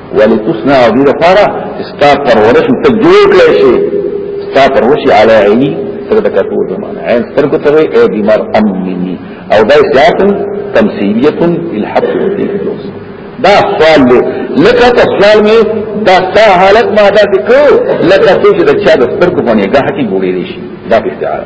ولتصنع دې لپاره استا پرورش ته جوړ کړی شي استا پرورش علی عینی سره د کتو زمانه عین سترګو ته وي اے بیمار امنی او دا سیاق تمثیلیه الحق والتجوز دا سوال دی لکه ته سوال می دا تا حالت ما دا کو لکه ته چې د چا د سترګو باندې ګه کی ګورې شي دا په استعاره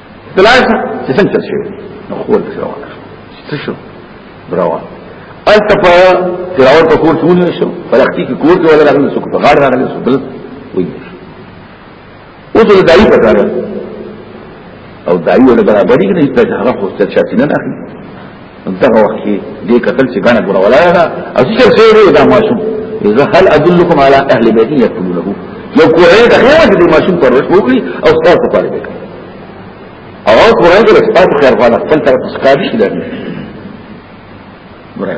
دلایسه چې څنګه چل شوی نو خو ورته روان څه شو روان الته په تراور په کور ټول نشو فرختي کې کور کې ولا راغلی سو په غاړه راغلی سو بل وي او ته دای په کار او دای ولا برابرۍ نه هیڅ هغه خو څه چاتینه نه اخلي دغه وخت کې دې قتل چې غنه ګره ولا دا او چې سیرې دا ماشوم اذا هل ادلکم علی اهل بیت یکتم له یو کوی د خیر دې ماشوم پر وکړي او تاسو پر دې او قرآن کې تاسو خیر غواړئ خپل طرف څخه دې شي درنه مرای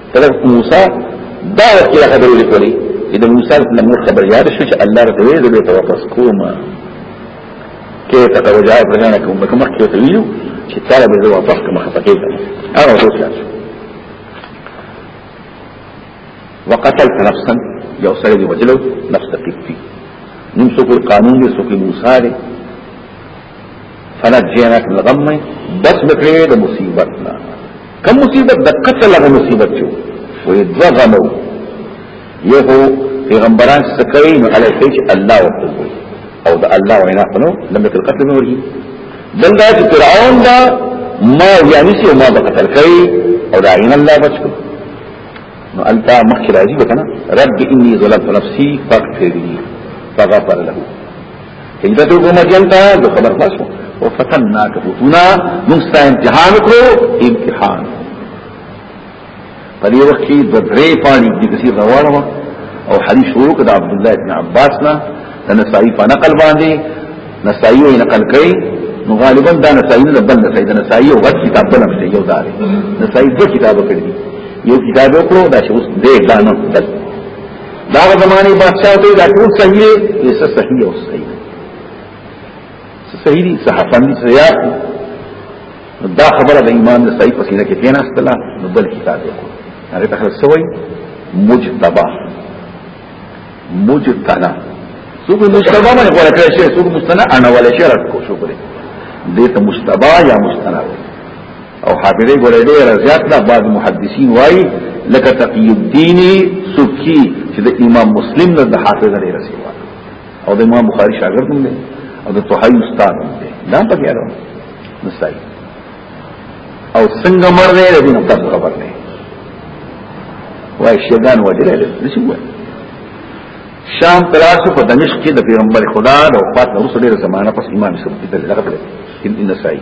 طرف موسی دا وخت یې خبرې وکړي چې د موسی له مور خبر یاد شو چې الله رته ویل دې ته واپس کوم کې ته ترجع پرځانه کوم کوم مخکې ته ویلو چې تعالی به واپس کوم خفقې ته هغه وسه وقتلت نفسا یو سره دی وجلو نفس تکفی نیم سوکو قانون دی سوکو موسی دی فنجیناک من الغم بس مکړې د مصیبت نه کم مصیبت د قتل هغه مصیبت شو وې دوا غمو یو پیغمبران سکوي نو علی سیج الله ورته او د الله وینا خنو لم تل قتل نور دي دلته چې فرعون دا ما یعنی چې ما به قتل کوي او دا عین الله بچو نو انت مخکې راځي وکنه رب انی ظلمت نفسی فاغفر لي فغفر له هجرت کو مدین تا جو خبر خلاص ہو او فتننا کبوتنا مونږه امتحان کو امتحان په دې وخت کې د درې پانی د کثیر روانه او حدیث شروع کړه عبد الله ابن عباس نه د نسائی په نقل باندې نسائی یې نقل کړي نو غالبا دا نسائی نه بل نسائی دا نسائی یو غټ کتاب بل نشته یو دار نسائی دو کتاب کړی یو کتاب وکړو دا چې اوس دې ځان نه دا زمانه بادشاہ ته دا ټول صحیح دی یې څه صحیح او صحیح څه صحیح دي صحافان دي سیاق دا خبره د ایمان د صحیح پسینه کې کېنا استلا نو بل کتاب یې کو هغه ته خلک سوي مجتبا مجتنا څوک مجتبا باندې غوړه کړی شي څوک مستنا انا ولا شرط کو شو بری دې ته مجتبا یا مستنا وي او حافظه ګورې ډېر زیات نه بعض محدثین وایي لکه تقی الدین سبکی چې د امام مسلم نه د حافظه لري رسي او د امام بخاری شاګرد هم دی او د طحاوی استاد هم دی دا په کې راو نستای او څنګه مر دی د دې په خبر نه وای شیطان وجه لري څه وای شام تراسو په دمشق کې د پیغمبر خدا د وفات وروسته ډېر زمانہ پس امام سبکی ته لغبل ان نسائی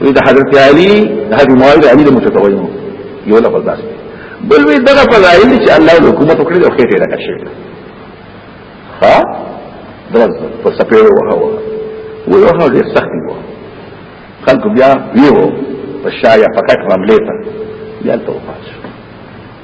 وی د حضرت علی د حضرت معاویه علی د متکوین یو لفظ داس بل وی دغه فضایل چې الله د حکومت کړی او خېټه راکړ شي ها درز په سپېړو وهو وی وهو ډېر سخت دی خلق بیا ویو په شایا پکټ رملې ته بیا توفات شو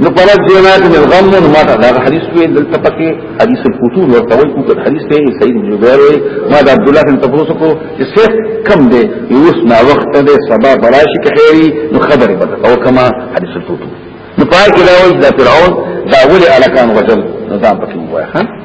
نو پرد جنات من غم نو ما دا حدیث وی دلته پکې حدیث الفتور ورته وی کو حدیث ته سید بن جبیر وی ما دا عبد الله بن تبوس کو چې څه کم دی یوس نا وخت دی سبا براشي کخيري نو خبره بده او کما حدیث الفتور نو پای کې دا وی دا فرعون دا ولي الکان وجل نو دا پکې وای ها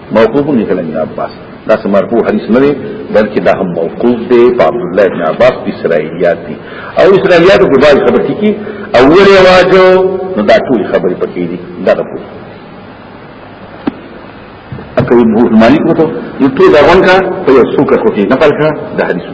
موقوف نه کلم ابن عباس دا سم مرفوع حدیث نه دی بلکې دا هم موقوف دی په عبد الله ابن عباس په اسرائیلیات دي او اسرائیلیات په باندې خبر کی اول واجو نو دا ټول خبرې پکې دي دا د پوه اکه مالک وته یو ټول ځوان کا په یو څوک کوټه نه پلکا د حدیثو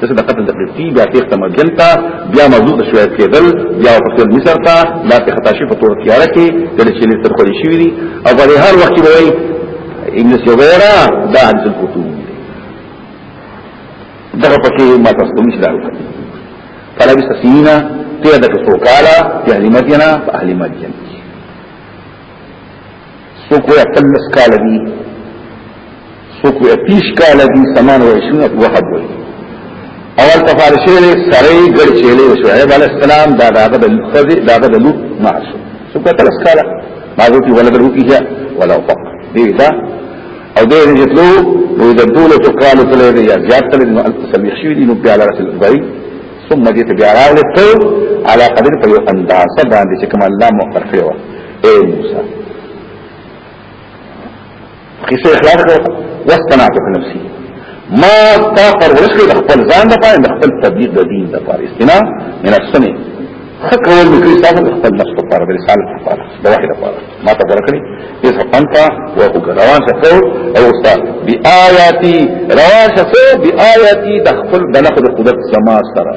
دغه د قتل د قبطي بیا تیخ ته مجل ته بیا موضوع د شوایت کېدل بیا په خپل مصر ته لا ته خطا شي په تور تیار کې د چې لستر خو شي وي او په هر وخت کې وایي ابن سویرا دا حدیث القطوم دغه پکې ما تاسو کوم شي فلا بس سینا تیدا کسو کالا فی اهل مدینہ فی اهل مدینہ څوک وایي اتلس کاله دي څوک وایي اتیس کاله دي سمان وایي شنو وهب وایي اول تفارشی دی سره ګړ چیلې شعیب علی السلام دا داغه د خزي داغه د لوط معشو څوک اتلس کاله ما دوی ولا درو کیه ولا فق دی دا او دې نه جتلو نو د دوله تو قالو تلې دی یا زیات تلې نو الف سبیخ شوی دی نو بیا لاره البری ثم جئت بیا راولته على قدر په اندازه باندې چې کوم الله مقرر کړو اے موسیٰ قصه اخلاص کړه واستنعت په نفسي ما تا پر ورسې د خپل ځان لپاره د خپل تبلیغ د دین لپاره استنا من السنه خکول مې کړی تاسو خپل نفس لپاره د رسالت لپاره د وحي لپاره ما ته ورکړي اذا انت وهو روان شفو او استاد بیااتی روان شفو بیااتی د خپل د نقد قدرت سما سره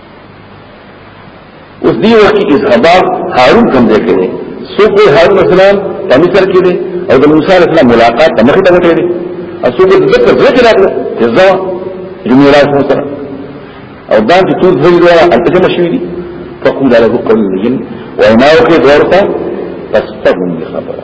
اوس دی وخت کې اذهاب هارون کوم ځای کې دی څوک دی هارون اسلام په مصر کې دی او د موسی علیه السلام ملاقات ته مخې ته وته دی او څوک د ذکر زړه کې راغله چې زو جمعه راځي موسی او دا چې ټول ځای دی التجمع شوی دی فقول له قول الجن وما وقي دورته فاستغن بخبره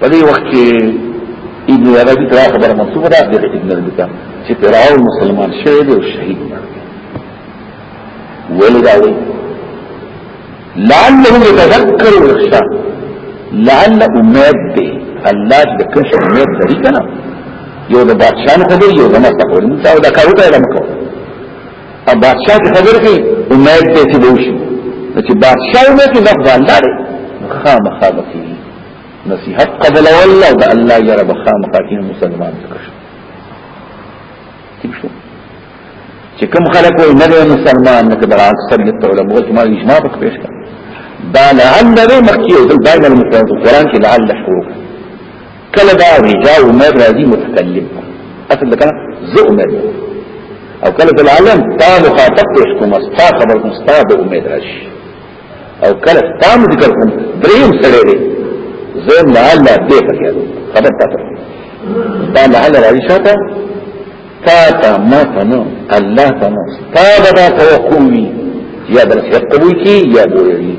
په دې وخت کې ابن عربي تر خبره منصوبه ده د ابن عربي ته چې فرعون مسلمان شوی دی او شهید ولې دا وایي لعله يتذكر ويخشى لعل امید دی الله د کښ امید لري کنه یو د بادشاہ نه دی یو د مسخور نه دا کار وکړي دا مکو او بادشاہ ته خبر کوي امید ته چې بوشي چې بادشاہ نه کې لفظ الله دی خامخا بکی نصیحت قبل والله د الله یا رب خامخا کې مسلمان تکش تکشو چې کوم خلک وي نه مسلمان نه کبر اکثر د علماء چې ما اجماع په پیش کړ دا لعل نه مخکې او د دایمه مسلمان قرآن کې لعل حروف کله دا رجاء عمر راځي متکلم اصل ده کنه زه عمر او کله د عالم تا مخاطب پیش کوم ستا خبر کوم ستا د امید راشي او کله تا ذکر کوم دریم سره دی زه نه الله دې پکې خبر تاسو دا نه الله راځي شاته تا تا ما تنو الله تنو تا بدا توقوي یا درس قبول کی یا بولی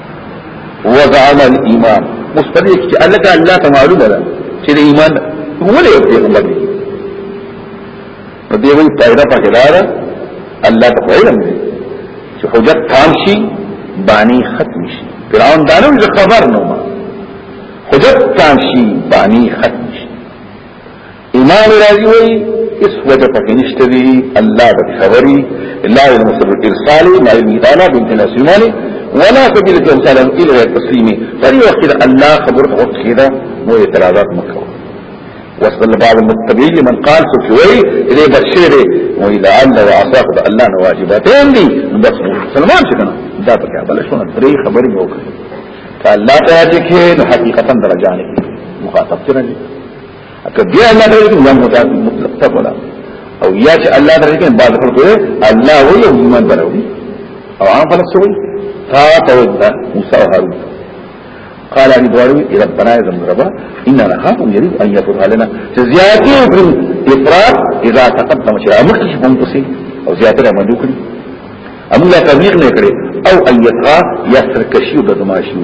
وزعم الامام مستدیق چې الله تعالی الله ته معلومه ده چې ایمان ولې پیغمبر دی نو دی وی پیدا پکې لاره الله ته علم دی چې حجت تام شي بانی ختم شي فرعون دا نو خبر نو ما حجت تام شي بانی ختم امام راضی وی اس وجه پکی نشته دی الله به خبري الا المسر الارسال ما الميدانا بنت نسيمان ولا سبيل الارسال الى غير تسليمي فدي وقت الله خبر وقت كده مو اعتراضات مکو وصل بعض المتبعين من قال سوچوي الى بشير مو الى الله وعصاق ده الله نه واجباتين دي بس سلمان شكنا دا پکې بل شو نه درې خبرې مو کړې الله تعالی کې حقیقتا درجانه مخاطب څنګه اکه بیا الله تعالی کې یو متعال مطلق تبولا او یا چې الله تعالی کې بعض خلکو الله وی او ایمان دروي او عام خلک سوي تا تودا موسی او هارون قال ان دوارو ربنا يا ذنب ربا ان نخاف ان يريد ان يفرغ لنا زياده في الافراط اذا تقدم شيئا مكتشف منتصي او زياده لما دوكري امو لا تبليغ نه کړي او ان يطغى يسرك شيء د دماشي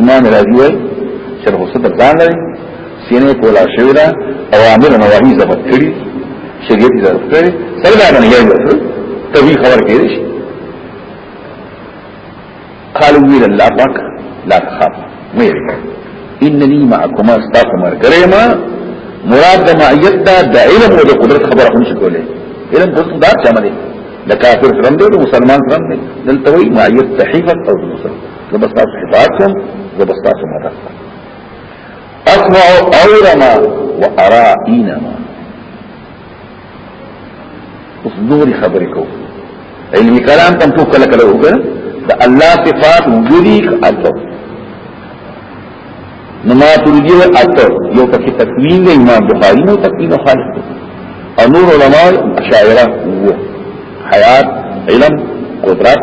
امام راضي وایي چې رخصت ځان لري سینې کولا شوی دا اوامر نواهی ضبط کړي شریعت ضبط کړي سره دا نه یو توی خبر کړي شي قالوا ویل الله پاک لا تخاف ویل انني معكما استاكم الكريمه مراد د معیت دا د علم او د قدرت خبره هم شکولې علم خو دا چمه دي د کافر سره د مسلمان سره دلته وی معیت صحیفه او مسلمان زه به ستاسو حفاظت کوم زه به ستاسو مدد کوم اسمع اورما وارا اينما اوس نوري خبرې کو علمي کلام تم ټوک کله کله وګره د الله صفات وګوري اته نو ما ترجیح اته یو پکې تکوین دی امام بخاری نو تکوین خالص او نور علماء شاعره وو حیات علم قدرت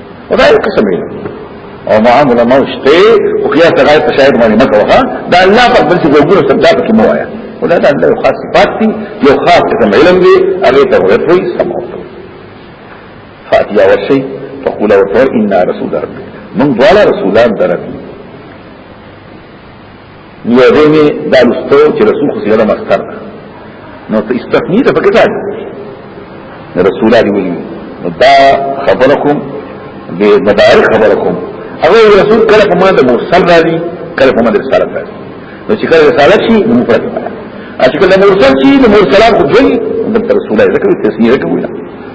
خدای قسم دی او ما عمل ما شته او قياس غیر په شاید باندې مکه وها دا الله په بل څه وګوره سبدا پکې مو آیا ولا دا الله خاص صفات دي یو خاص قسم علم دی هغه ته ورته سمو فاتیا ورشي فقولا ورته ان رسول ربي من دواله رسولان درته نو دې مې دا لستو چې رسول خو سیاله مستر نو ته استثنی ته پکې ځای رسول الله ویلي نو دا خبرکم به مدار خبرکم هغه رسول کله په ما د مرسل راځي کله په ما د رسالت راځي نو چې کله رسالت شي نو مفرد دی چې کله مرسل شي نو مرسلان خو دوی د رسول الله ذکر تسنیه کوي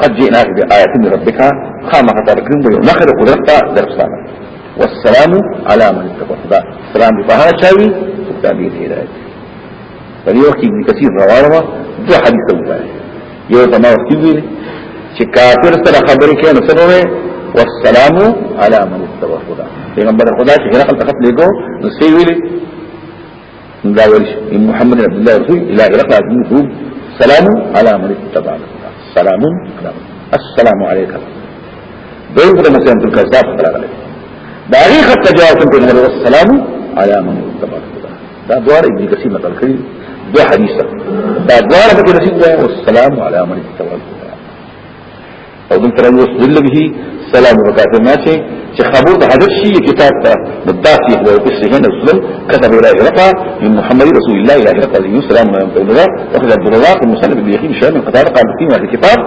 قد جئناك بآية من ربك خامخ تركن بيو نخر قدرت درسانا والسلام على من اتقى خدا سلام دي بها چاوي تابع دي هدايت په یو کې ابن کثیر رواه دو حدیث وکړي یو تما وختي ویل چې کافر سره خبرې کوي نو سره والسلام على من اتقى خدا پیغمبر خدا چې هرقل تخت لګو نو سی ویل دا ویل ان محمد عبد الله رسول الى غرق الروم سلام على من اتبع سلام على السلام عليكم دوی په مسلمان تل کذاب راغلی دا هغه خط جواب څنګه نه ورو السلام على من اتبع دا دوار ابن کثیر نقل کړی دو حدیث دا دوار په کثیر دی والسلام على من اتبع او دلته راځي استدل به سلام وکاته ما چې چې خبر د حدث شي کتاب ته مدافع هو په سهه نسلم كتب الى هرقا من محمد رسول الله الى هرقا عليه السلام ويقول له اخذ عبد الله بن مسلم بن يخيم شام من قطار قال في هذا الكتاب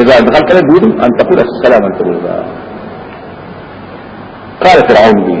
اذا دخلت له دون ان تقول السلام عليكم قال فرعون به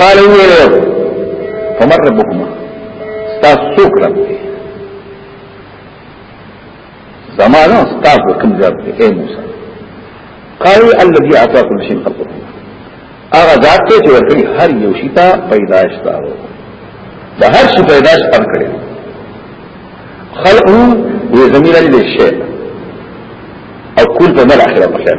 قال هو له فمر ربكما استاذ سوکرا زمانه استاذ کوم ځای دی اے موسی قال الذي اعطى كل شيء خلقه هغه ذات ته چې ورته هر یو شي ته پیدائش تارو د هر شي پیدائش پر کړی خلقه وی زمير للشيء او كل په مل اخره په خیر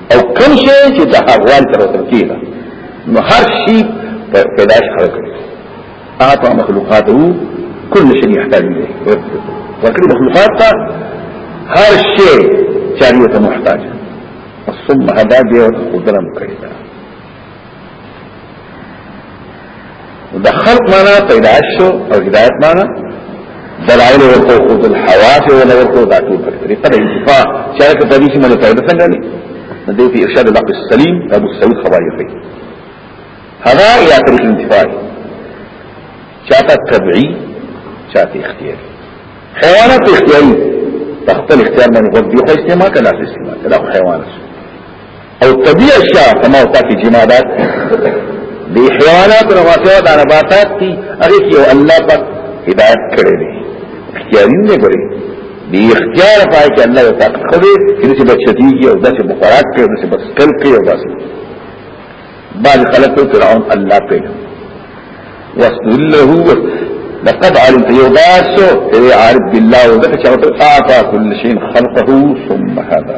او کوم شی چې د هغوال تر وتر کیږي نو هر شی په پیدائش خلق کړي اعطى مخلوقاته كل شيء يحتاج اليه وكل مخلوقات هر شی چې هغه ته محتاج ثم هدا به قدرت کړی د خلق معنا پیدائش شو او هدایت معنا دلائل ورکو او د حواس ولا ورکو دا ټول په طریقه د انتفاع چې هغه په دې کې مله پیدا څنګه دي د دې په ارشاد العقل السلیم ابو سعود خبري کوي هدا یا طریق انتفاع چاته تبعی چاته اختیاری حیوانات اختیاری تختل اختیار باندې غوږ دی خو استعمال کله استعمال کله حیوانات او طبيعي اشياء كما وتاكي جمادات دي حيوانات رواسيو دا نباتات دي هغه کې یو الله پاک هدایت کړی دی اختیاري نه ګوري دی اختیار پای کې الله یو طاقت خوري چې بچتی او داسې بخارات کوي داسې بس کل کوي او داسې بعد خلق فرعون الله پیدا واصبر له لقد علمت يوداس اي عارف بالله وذكر شعرت اعطى كل شيء خلقه ثم هذا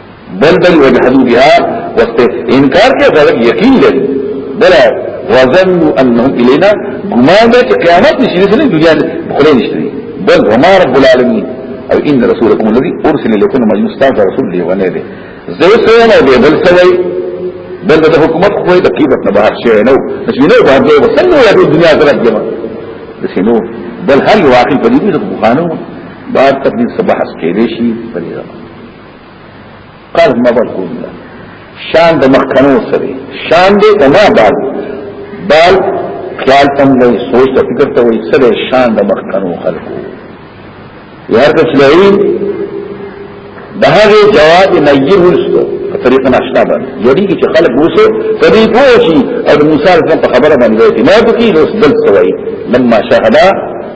بل بل وجحدوا بها وقت انکار کې غلط یقین لري بل وظنوا انهم الينا ګمان دې چې قیامت نشي رسېدلی دنیا خلې نشته بل وما رب العالمین او ان رسولكم الذي ارسل اليكم مجنون ستاسو رسول دی ونه دی زه سونه دی بل سوي بل د حکومت خو د قیمت نه بهر شي نو نشي نو بهر دی وسنه یا د دنیا سره جمع د سينو بل هل واقع په دې کې د بخانو بعد تقدیم صباح اس کې دي شي په دې قرض نه ورکول شان د مخکنو سره شان دې کما بال بال خیال تم لې سوچ ته فکر ته وایي سره شان د مخکنو خلقو یار کچ لري د هغه جواب نه یې ورستو په طریقه ناشنا باندې یړي چې خلک وسه کدي پوه شي او موسی په خبره باندې وایي ما به کې نو دلته وایي لما شهدا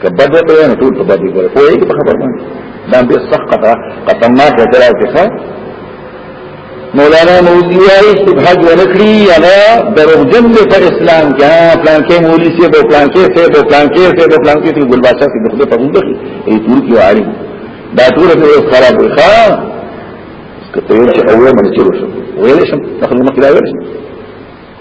که بد وکړي نو ټول بد وکړي خو یې په خبر باندې دا به سخت قسم ما ته درا کې مولانا موسی وايي چې حج ورکړي هغه دروغجن دی په اسلام کې ها پلان کې مولوی سي به پلان کې سي به پلان کې سي به پلان کې چې ګل بادشاہ سي دغه په موږ کې ای ټول کې عالم دا ټول په خراب وي ښا کته یو چې اول منځ شروع شو ویل شم تخلو مخ دا ویل شم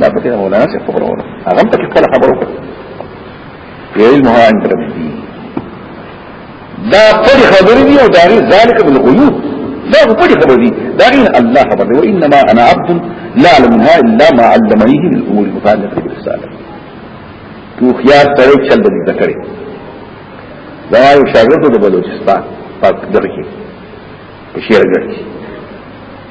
دا په دې مولانا څه خبره وره هغه په کې کله خبره وکړه علمها عند ربي دا پدې خبرې دي او دا ذالک بالغيوب دا پدې خبرې دي دا غیر الله خبره او انما انا عبد لا علمها الا ما علمنيه من الامور المتعلقه بالرساله تو خيار طريق چل دې ذکرې دا یو شاګرد د بلوچستان پاک درکې په شیرګړ کې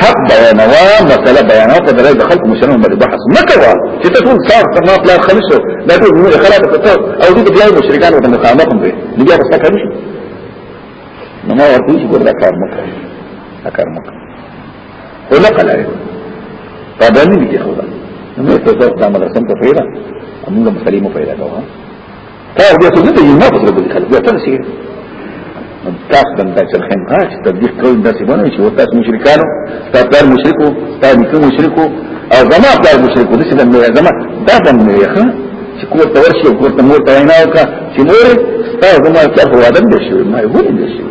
حق بیانوا مسله بیانوا په درې د خلکو مسلمان باندې بحث مکوا چې تاسو څار سما پلا خلصو دا ټول موږ خلاف ته او دې بیا مشرکان ته مقاومت هم دي بیا څه کوي نو ما ورته چې ګور دا کار مکه دا کار مکه ولا قلای په باندې کې خو دا نو ته څه دا مله سم ته پیدا موږ مسلې مو پیدا کوو تاسو بیا څه دې نه پوهیږئ بل خلک بیا تاسو تاسو باندې تاسو خیم ها چې تبلیغ کوئ داسې باندې چې تاسو مشرکانو تاسو پلار مشرکو تاسو نیکه مشرکو او زما پلار مشرکو داسې باندې زما دا باندې ښه چې کور ته ورشي او کور ته مور ته وینا وکړه چې مور تاسو زما څخه وعده نشوي ما یې ولې نشوي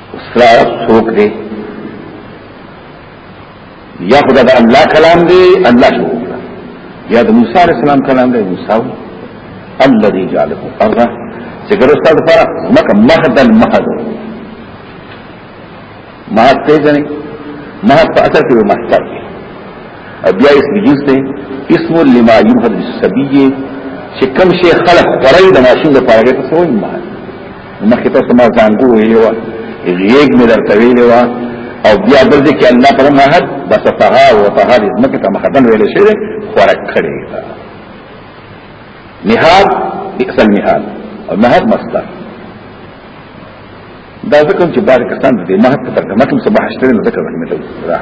ستا رب څوک دی یا خدا دا الله کلام دی الله شو یا د موسی علیہ السلام کلام دی موسی الذي جعلكم ارضا ذکر استاد پر مک مهد المهد ما ته ځنه ما په اثر کې مستر بیا اسم جنس دی اسم لما يمهد السبيه چې کوم شي خلق قرای د ماشوم د پاره کې څه وایي مخکې تاسو ما ځانګو ویلي وه غیږ مې درته ویلي وه او بیا بل ځای کې الله پر مهد بس طغا او طغا دې مکه ته مخدن ویل شي خورک کړی نهاد بئس النهاد او مهد مصدر دا ځکه چې بارکستان دې مهد په ترجمه کې مصباح شته نه ذکر رحمته الله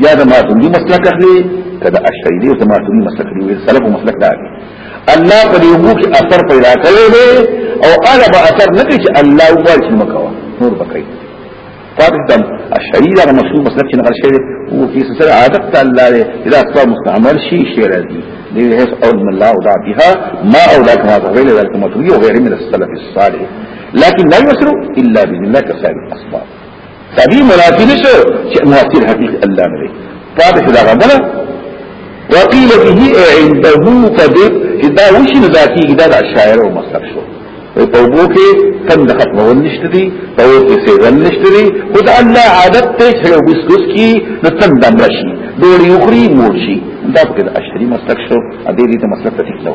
بیا د ماتوندی مسلک اخلي کدا اشعری دی د ماتوندی مسلک دی سلف مسلک دا دی الله په دې وګو کې اثر پیدا کړی دی او الا به اثر نه کوي چې الله وایي چې مکوا نور بکای فاتح دم اشعری دا مسلک مسلک چې نقل شوی دی او کې سره عادت ته الله دی اذا اصلا مستعمل شي شی راځي دی هیڅ او الله او دا بها ما او دا کما غویل ذلك ماتوندی او غیر من السلف الصالح لكن لا يسر الا باذن الله كسائر الاسباب تبي منافي نشو چې مؤثر حقيقي الله نه دی پاتې دا غبره وقيل به عنده قد اذا وشن ذاتي اذا الشاعر ومصدر شو په وګو کې تم د ختمول نشته دي په وګو کې سیدل نشته دي خدای الله عادت ته چې وګس کوس کی نو تم دم راشي ډوړي اخري مورشي دا په کې د اشتري مسلک شو ا دې دې ته مسلک ته تکلو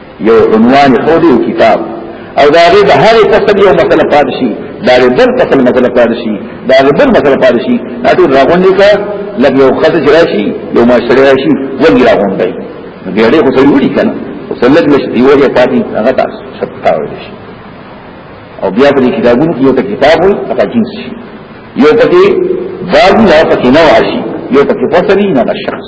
یو عنوان خو دی کتاب او دا غي د هر فصل یو مسله پات شي دا غي بل فصل مسله پات شي دا غي بل مسله پات شي دا ټول راغونډي کا لږ یو خصه جرا شي یو ماشره شي وګي راغونډي بیا دې خو سړي وړي کنه او سلګ نش دی وجه پاتې هغه تاسو شپتا وړي شي او بیا په کتابونو کې یو ته کتاب وي هغه جنس شي یو پکې باب نه پکې نه واشي یو پکې فصل نه شخص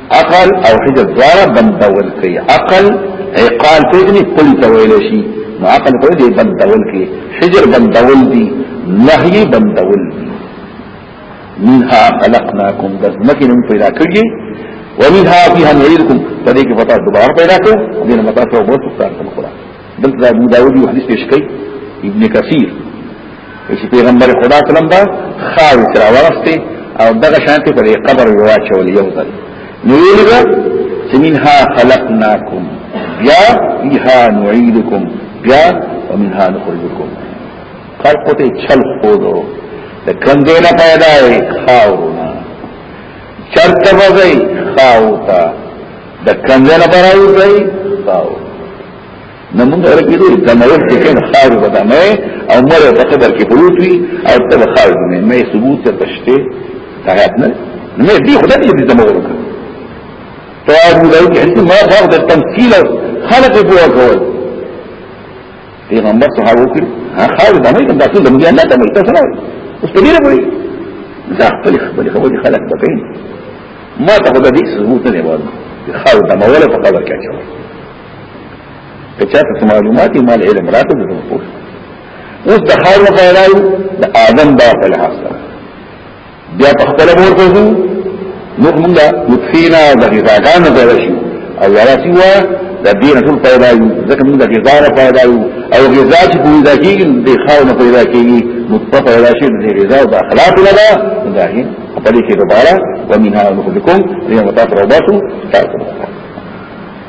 عقل او حجت دوارا بندول کئی عقل عقال پیجنی قل تویل شی نو عقل کوئی دی بندول کئی حجر بندول دی نحی بندول دی منها خلقناکم دس مکی نم پیدا کریے ومنها فیها نعیدکم فدیکی فتاس دوبار پیدا کرو دین متاثر و بوست اختار کم خدا دلته ابو داود یو حدیث پیش کړي ابن کثیر چې پیغمبر خدا سلام دا خاوي تر ورسته او دغه شانته پر قبر واچول یو ځل نو یلګه چې منها خلقناکم بیا بها نعيدکم بیا ومنها نخرجکم قال قطع چل خودو د کندې نه پیدا وي خاورونه چرته وځي خاوتا د کندې نه براوځي خاور نه موږ ورکې دوی د مور چې کوم خاور ودا مې او مور په قبر کې پروت وي او ته خاور مې مې ثبوت ته پښته طاقت نه نه دي خدای دې د مور وکړه ته موږ یو کې هیڅ ما خاور د تمثيل خلق په وکول پیغمبر صحابه وکړي خاور د مې د رسول د مجاهد نه تمل تاسو نه اوس ته ډیره وایي دا خپل خپل خپل خلق بکې ما ته خدای دې ثبوت نه وایي خاور د مور په قبر کې اچول که چاته څه معلومات یې مال علم راکړه زه به پوه شم اوس د خاور نه پیدا یو د آدم دا په لحاظ سره بیا په خپل مور ته ځو نور موږ نطفینا د غذاګانو پیدا شو او یاره سی وایه د دین ټول پیدا یو ځکه موږ د غذا نه پیدا یو او غذا چې پیدا کیږي د خاور نه پیدا کیږي نطفه پیدا شي د غذا او د اخلاق نه ده دا هي په دې کې دوباره ومنها نخلقكم لأن متاثر وباسوا تعرفوا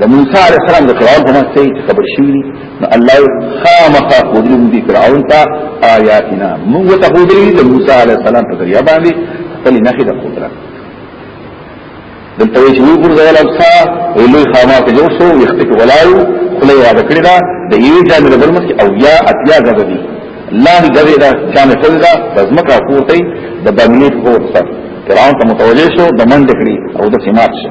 د موسی علیه السلام د فرعون په مخ کې خبر شوی دی نو الله خامخا قدرت دی فرعون ته آیاتنا موږ ته قدرت د موسی علیه السلام په ذریعہ باندې خپل نخې د قدرت دلته چې وګور زال ابصا ویلو خامخا کې جوړ شو یختک ولاو خله یاد کړی دا د یو ځان د بل مخ او یا اتیا غزه دی الله دې غزه دا جامع کړی دا بزمکه کوته د بنیت کو سره فرعون ته متوجه شو د منډ کړی او د سماعت شو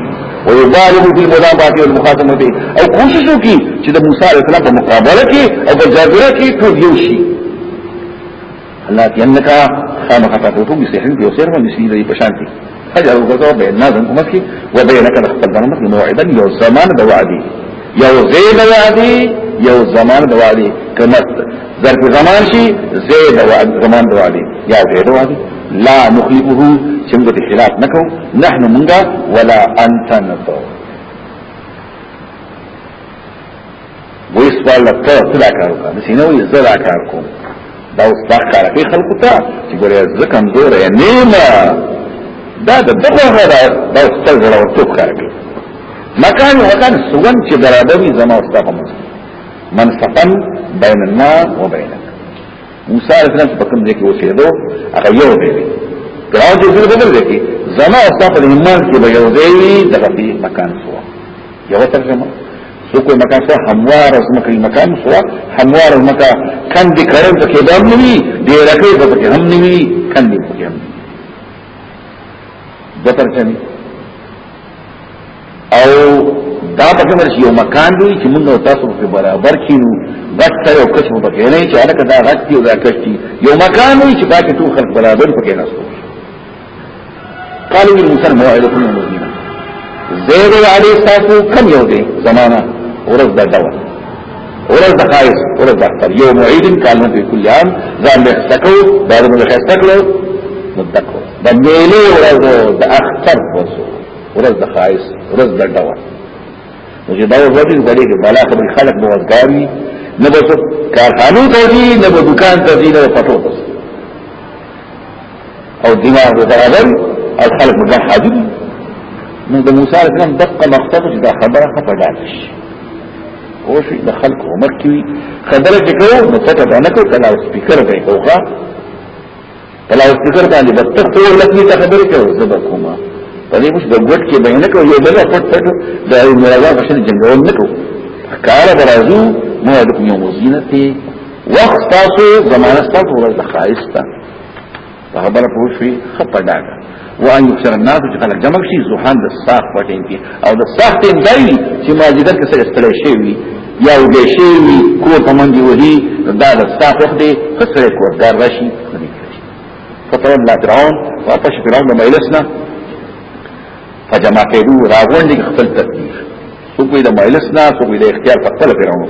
ويبالغ في المدافعه والمخاصمه به او کوشش وکي چې د موسی عليه السلام په مقابله کې او په جګړه کې ټول یو شي الله دې انك خامخا تاسو ته سحر دی او سحر باندې شي دې په شان کې حجر وګرځو بین نازم کومه کې وبینک د خپل درمت موعدا یو زمان د وعده یو زید وادي یو زمان دوالي کمت ظرف زمان شي زید زمان دوالي یا زید وادي لا نخلفه څنګه د خلاف نکو نحن منغا ولا انت نتو وې سوال ته تلا کارو کنه سينو یې زلا کار کوم دا اوس دا کار کوي خلکو ته چې ګوره زه کمزور یم نه دا د دغه غره دا اوس ته غره ورته کار کوي مکان وکړ سوګن چې برابرې زما او تاسو مو من سفن بین النار و بینک موسی علیہ السلام په کوم ځای کې اوسېدو هغه یو دی ګراو چې څه بدل دی زما او تاسو په ایمان کې به یو دی دغه مکان سو یو ترجمه څوک مکان ته هموار از مکه مکان خو هموار از مکه کم دي کړم ته کې دام نوي دې راکې ته کې هم نوي کم دي کې هم د ترجمه او دا په کوم یو مکان دی چې موږ تاسو په برابر کینو بس ته یو کس مو پکې نه چې الکه دا غټي او دا کټي یو مکان دی چې باقي ټول خلک برابر پکې نه قالوا المثل موعدكم المؤمنين زید علی ساتو کم یو دی زمانہ ورځ د ډول ورځ د خایس ورځ د اختر یو معید کالنه په کل عام ځان به سکو بعد موږ خستکلو مدکو د میلې ورځ د اختر وسو ورځ د خایس ورځ د ډول نو چې دا ورځ دې غړي کې بلا خبر خلک موزګاری نه به کارخانو ته دي نه به دکان ته دي نه به پټو ته او دماغ برابر او خلق مجاه حاضر نو د موسی علیه السلام دقه مقصد چې دا خبره خبره لاله شي او شي د خلق عمر کې خبره چې کوو نو څه ته نه کوو کله سپیکر به کوخه کله سپیکر باندې د تخته ولکې ته خبره کوو زبا کومه په دې مش د ګډ کې بینه کوو یو بل پټ پټ د مرزا په شان جنګول نه کوو کار برازو مو د کوم یو مزینه وخت تاسو زمانه تاسو ورځ خایسته خبر پوښوي خپډا وان یکثر الناس چې خلک جمع شي زوحان د صاف پټین کې او د صاف ټیم دی چې ما ذکر کې سره استړی شي وي یا وګی شي وي کو په منځي وهي دا د صاف وخت دی خسره کو دا راشي فتره الله فرعون واپس فرعون د مجلسنا فجمع کېدو راغونډي خپل تدبیر څوک د مجلسنا څوک د اختیار په خپل فرعون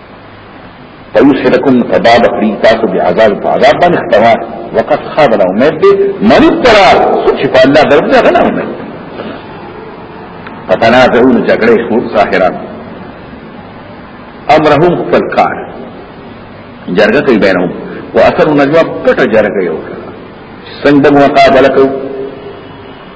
فیسحلکم تباب کری تاسو بی عذاب پا عذاب بان اختوا وقت خواب لا امید دی من اترا سب شفا اللہ درب دی غنا امید فتنازعون جگڑے خود ساحران امرهم خپل کار جرګه کوي بینهم واثر نجوا پټه جرګه یو څنګه مقابله کوي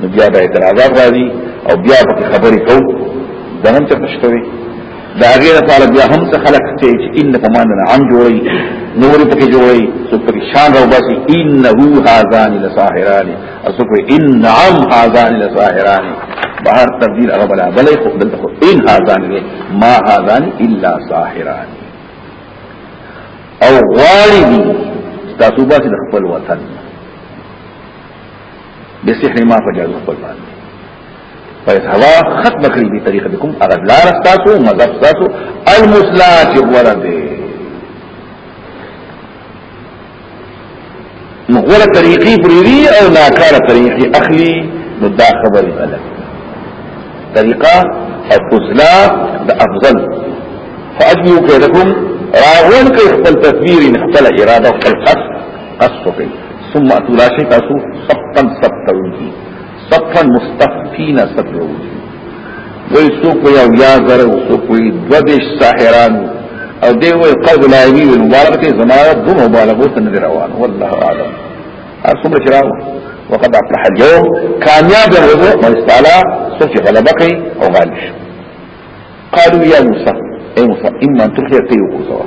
نو بیا به اعتراضات راځي او بیا په خبرې کو دا هم څه پښتوي دا هغه لپاره بیا هم څه خلق ته چې ان په مان نه عام جوړي نور په کې جوړي څو په شان راو باسي انه هاذان لساحران اسو په ان عام هاذان لساحران بهر تبديل هغه بلا بلې خو دلته ان هاذان ما هاذان الا ساحران او غالبي تاسو باسي د خپل وطن به سحر ما په جادو خپل باندې فیس هوا ختم کړی دی طریقه بكم اغد لا رستاسو مذهب تاسو المسلا چې غوړه دی نو غوړه طریقې پریری او ناکاره طریقې اخلي نو دا خبرې غلط طریقه او فضلا د افضل فاجمعوا كيدكم راغون كيف تلتفير خپل اراده خپل قصد تاسو په ثم تلاشي تاسو سبتن سبتوږي سبتن مستفقين سبتوږي وای سو کو یو یا زره سو کو دو دیش ساحران او دی وای قد لا یمی مبارکه زماره دو مبالغه ته نظر روان والله اعلم هر څومره چراو وقد افلح اليوم کامیاب ورځو من استعلا سوچ غلبه کوي او غالب شي قالوا يا موسى اي موسى اما تخير تيوكو سوا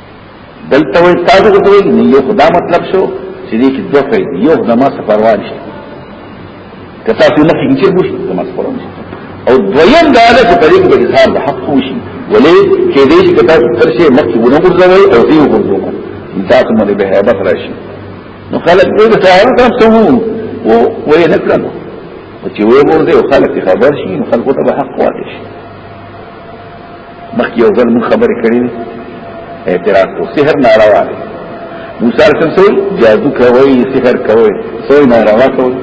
دلته وي تاسو ته وي نه یو خدا مطلب شو چې دې کې دوه فائدې یو خدا ما څه پروا نشته که تاسو نه کې چې وشي زما څه پروا نشته او دویم دا ده چې طریق به اظهار د حق وشي ولې کې دې چې تاسو تر شي مخکې ونه ګرځوي او دې وګرځوي تاسو باندې به هیبت راشي نو خلک دې د سهار طرف ته وو او وې نه کړنو چې وې ورته خلک خبر شي نو خلکو ته به حق واقع شي مخکې یو ځل مون خبرې کړې اعتراف کو سحر ناروا دی موسی علیه السلام سوی جادو کوي سحر کوي سوی ناروا کوي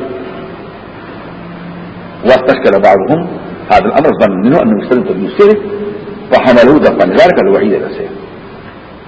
واستشكل بعضهم هذا الامر ظن منه انه يستلم تبني السحر فحملوه دفن ذلك الوعيد الاسير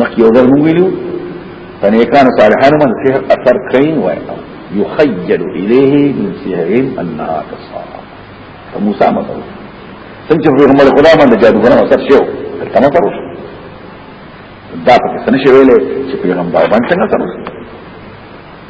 مخکې یو ځل موږ ویلو په نیکانو صالحانو باندې سحر اثر کوي وایي يخيل إليه من سحرهم أنها تسعى فموسى مثلا څنګه په پیغمبر خدا باندې جادوګران اثر شو کله ما تاسو دا په څه نشي ویلې چې پیغمبر باندې څنګه تاسو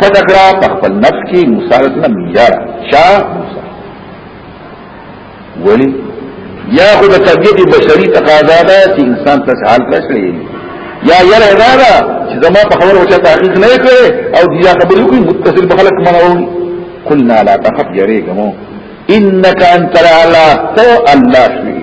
پتکړه په خپل نفس کې موسی علیه السلام یار شا موسی ولی یا خود طبیعت بشری تقاضا ده چې انسان ته حال کړی یا یره دا ده چې زما په خبره وچا تحقیق نه کړي او دیا خبرې کوي متصل په خلق منورونی قلنا لا تخف یریګمو انك انت الاعلى تو الله شوی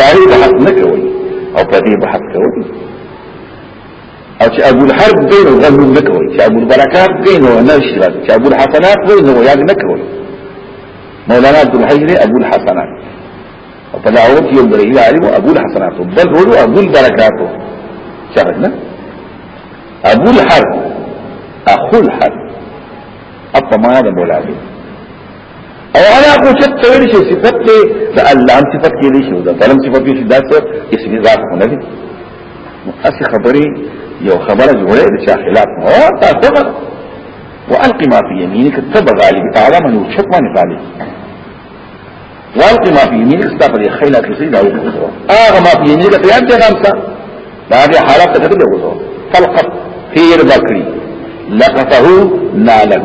تاریخ بحث نه کوي او په دې بحث کوي او چې ابو الحرب دی نو غم نه کوي چې ابو البرکات دی نو نه شي چې ابو الحسنات دی نو یاد نه کوي مولانا عبد الحي دی ابو الحسنات او په داو کې یو درې عالم ابو الحسنات بل ورو ابو البرکات چرګ نه ابو الحرب اخو الحرب اپا ما دا مولا دی او انا کو چې تیر شي صفت دی د الله هم صفت کې دی شي دا بلم صفت کې دا څه اسم ذات نه دی نو اسی خبري یو خبره جوړه د چا خلاف نه تاسو والق ما في يمينك تب غالب تعلم انه شك ما غالب والق ما في يمينك استقبل خيلك سيد او اغ ما في يمينك قيام دي غمسا دا دي حالات تدل وزو فالقط خير بكري لقطه ناله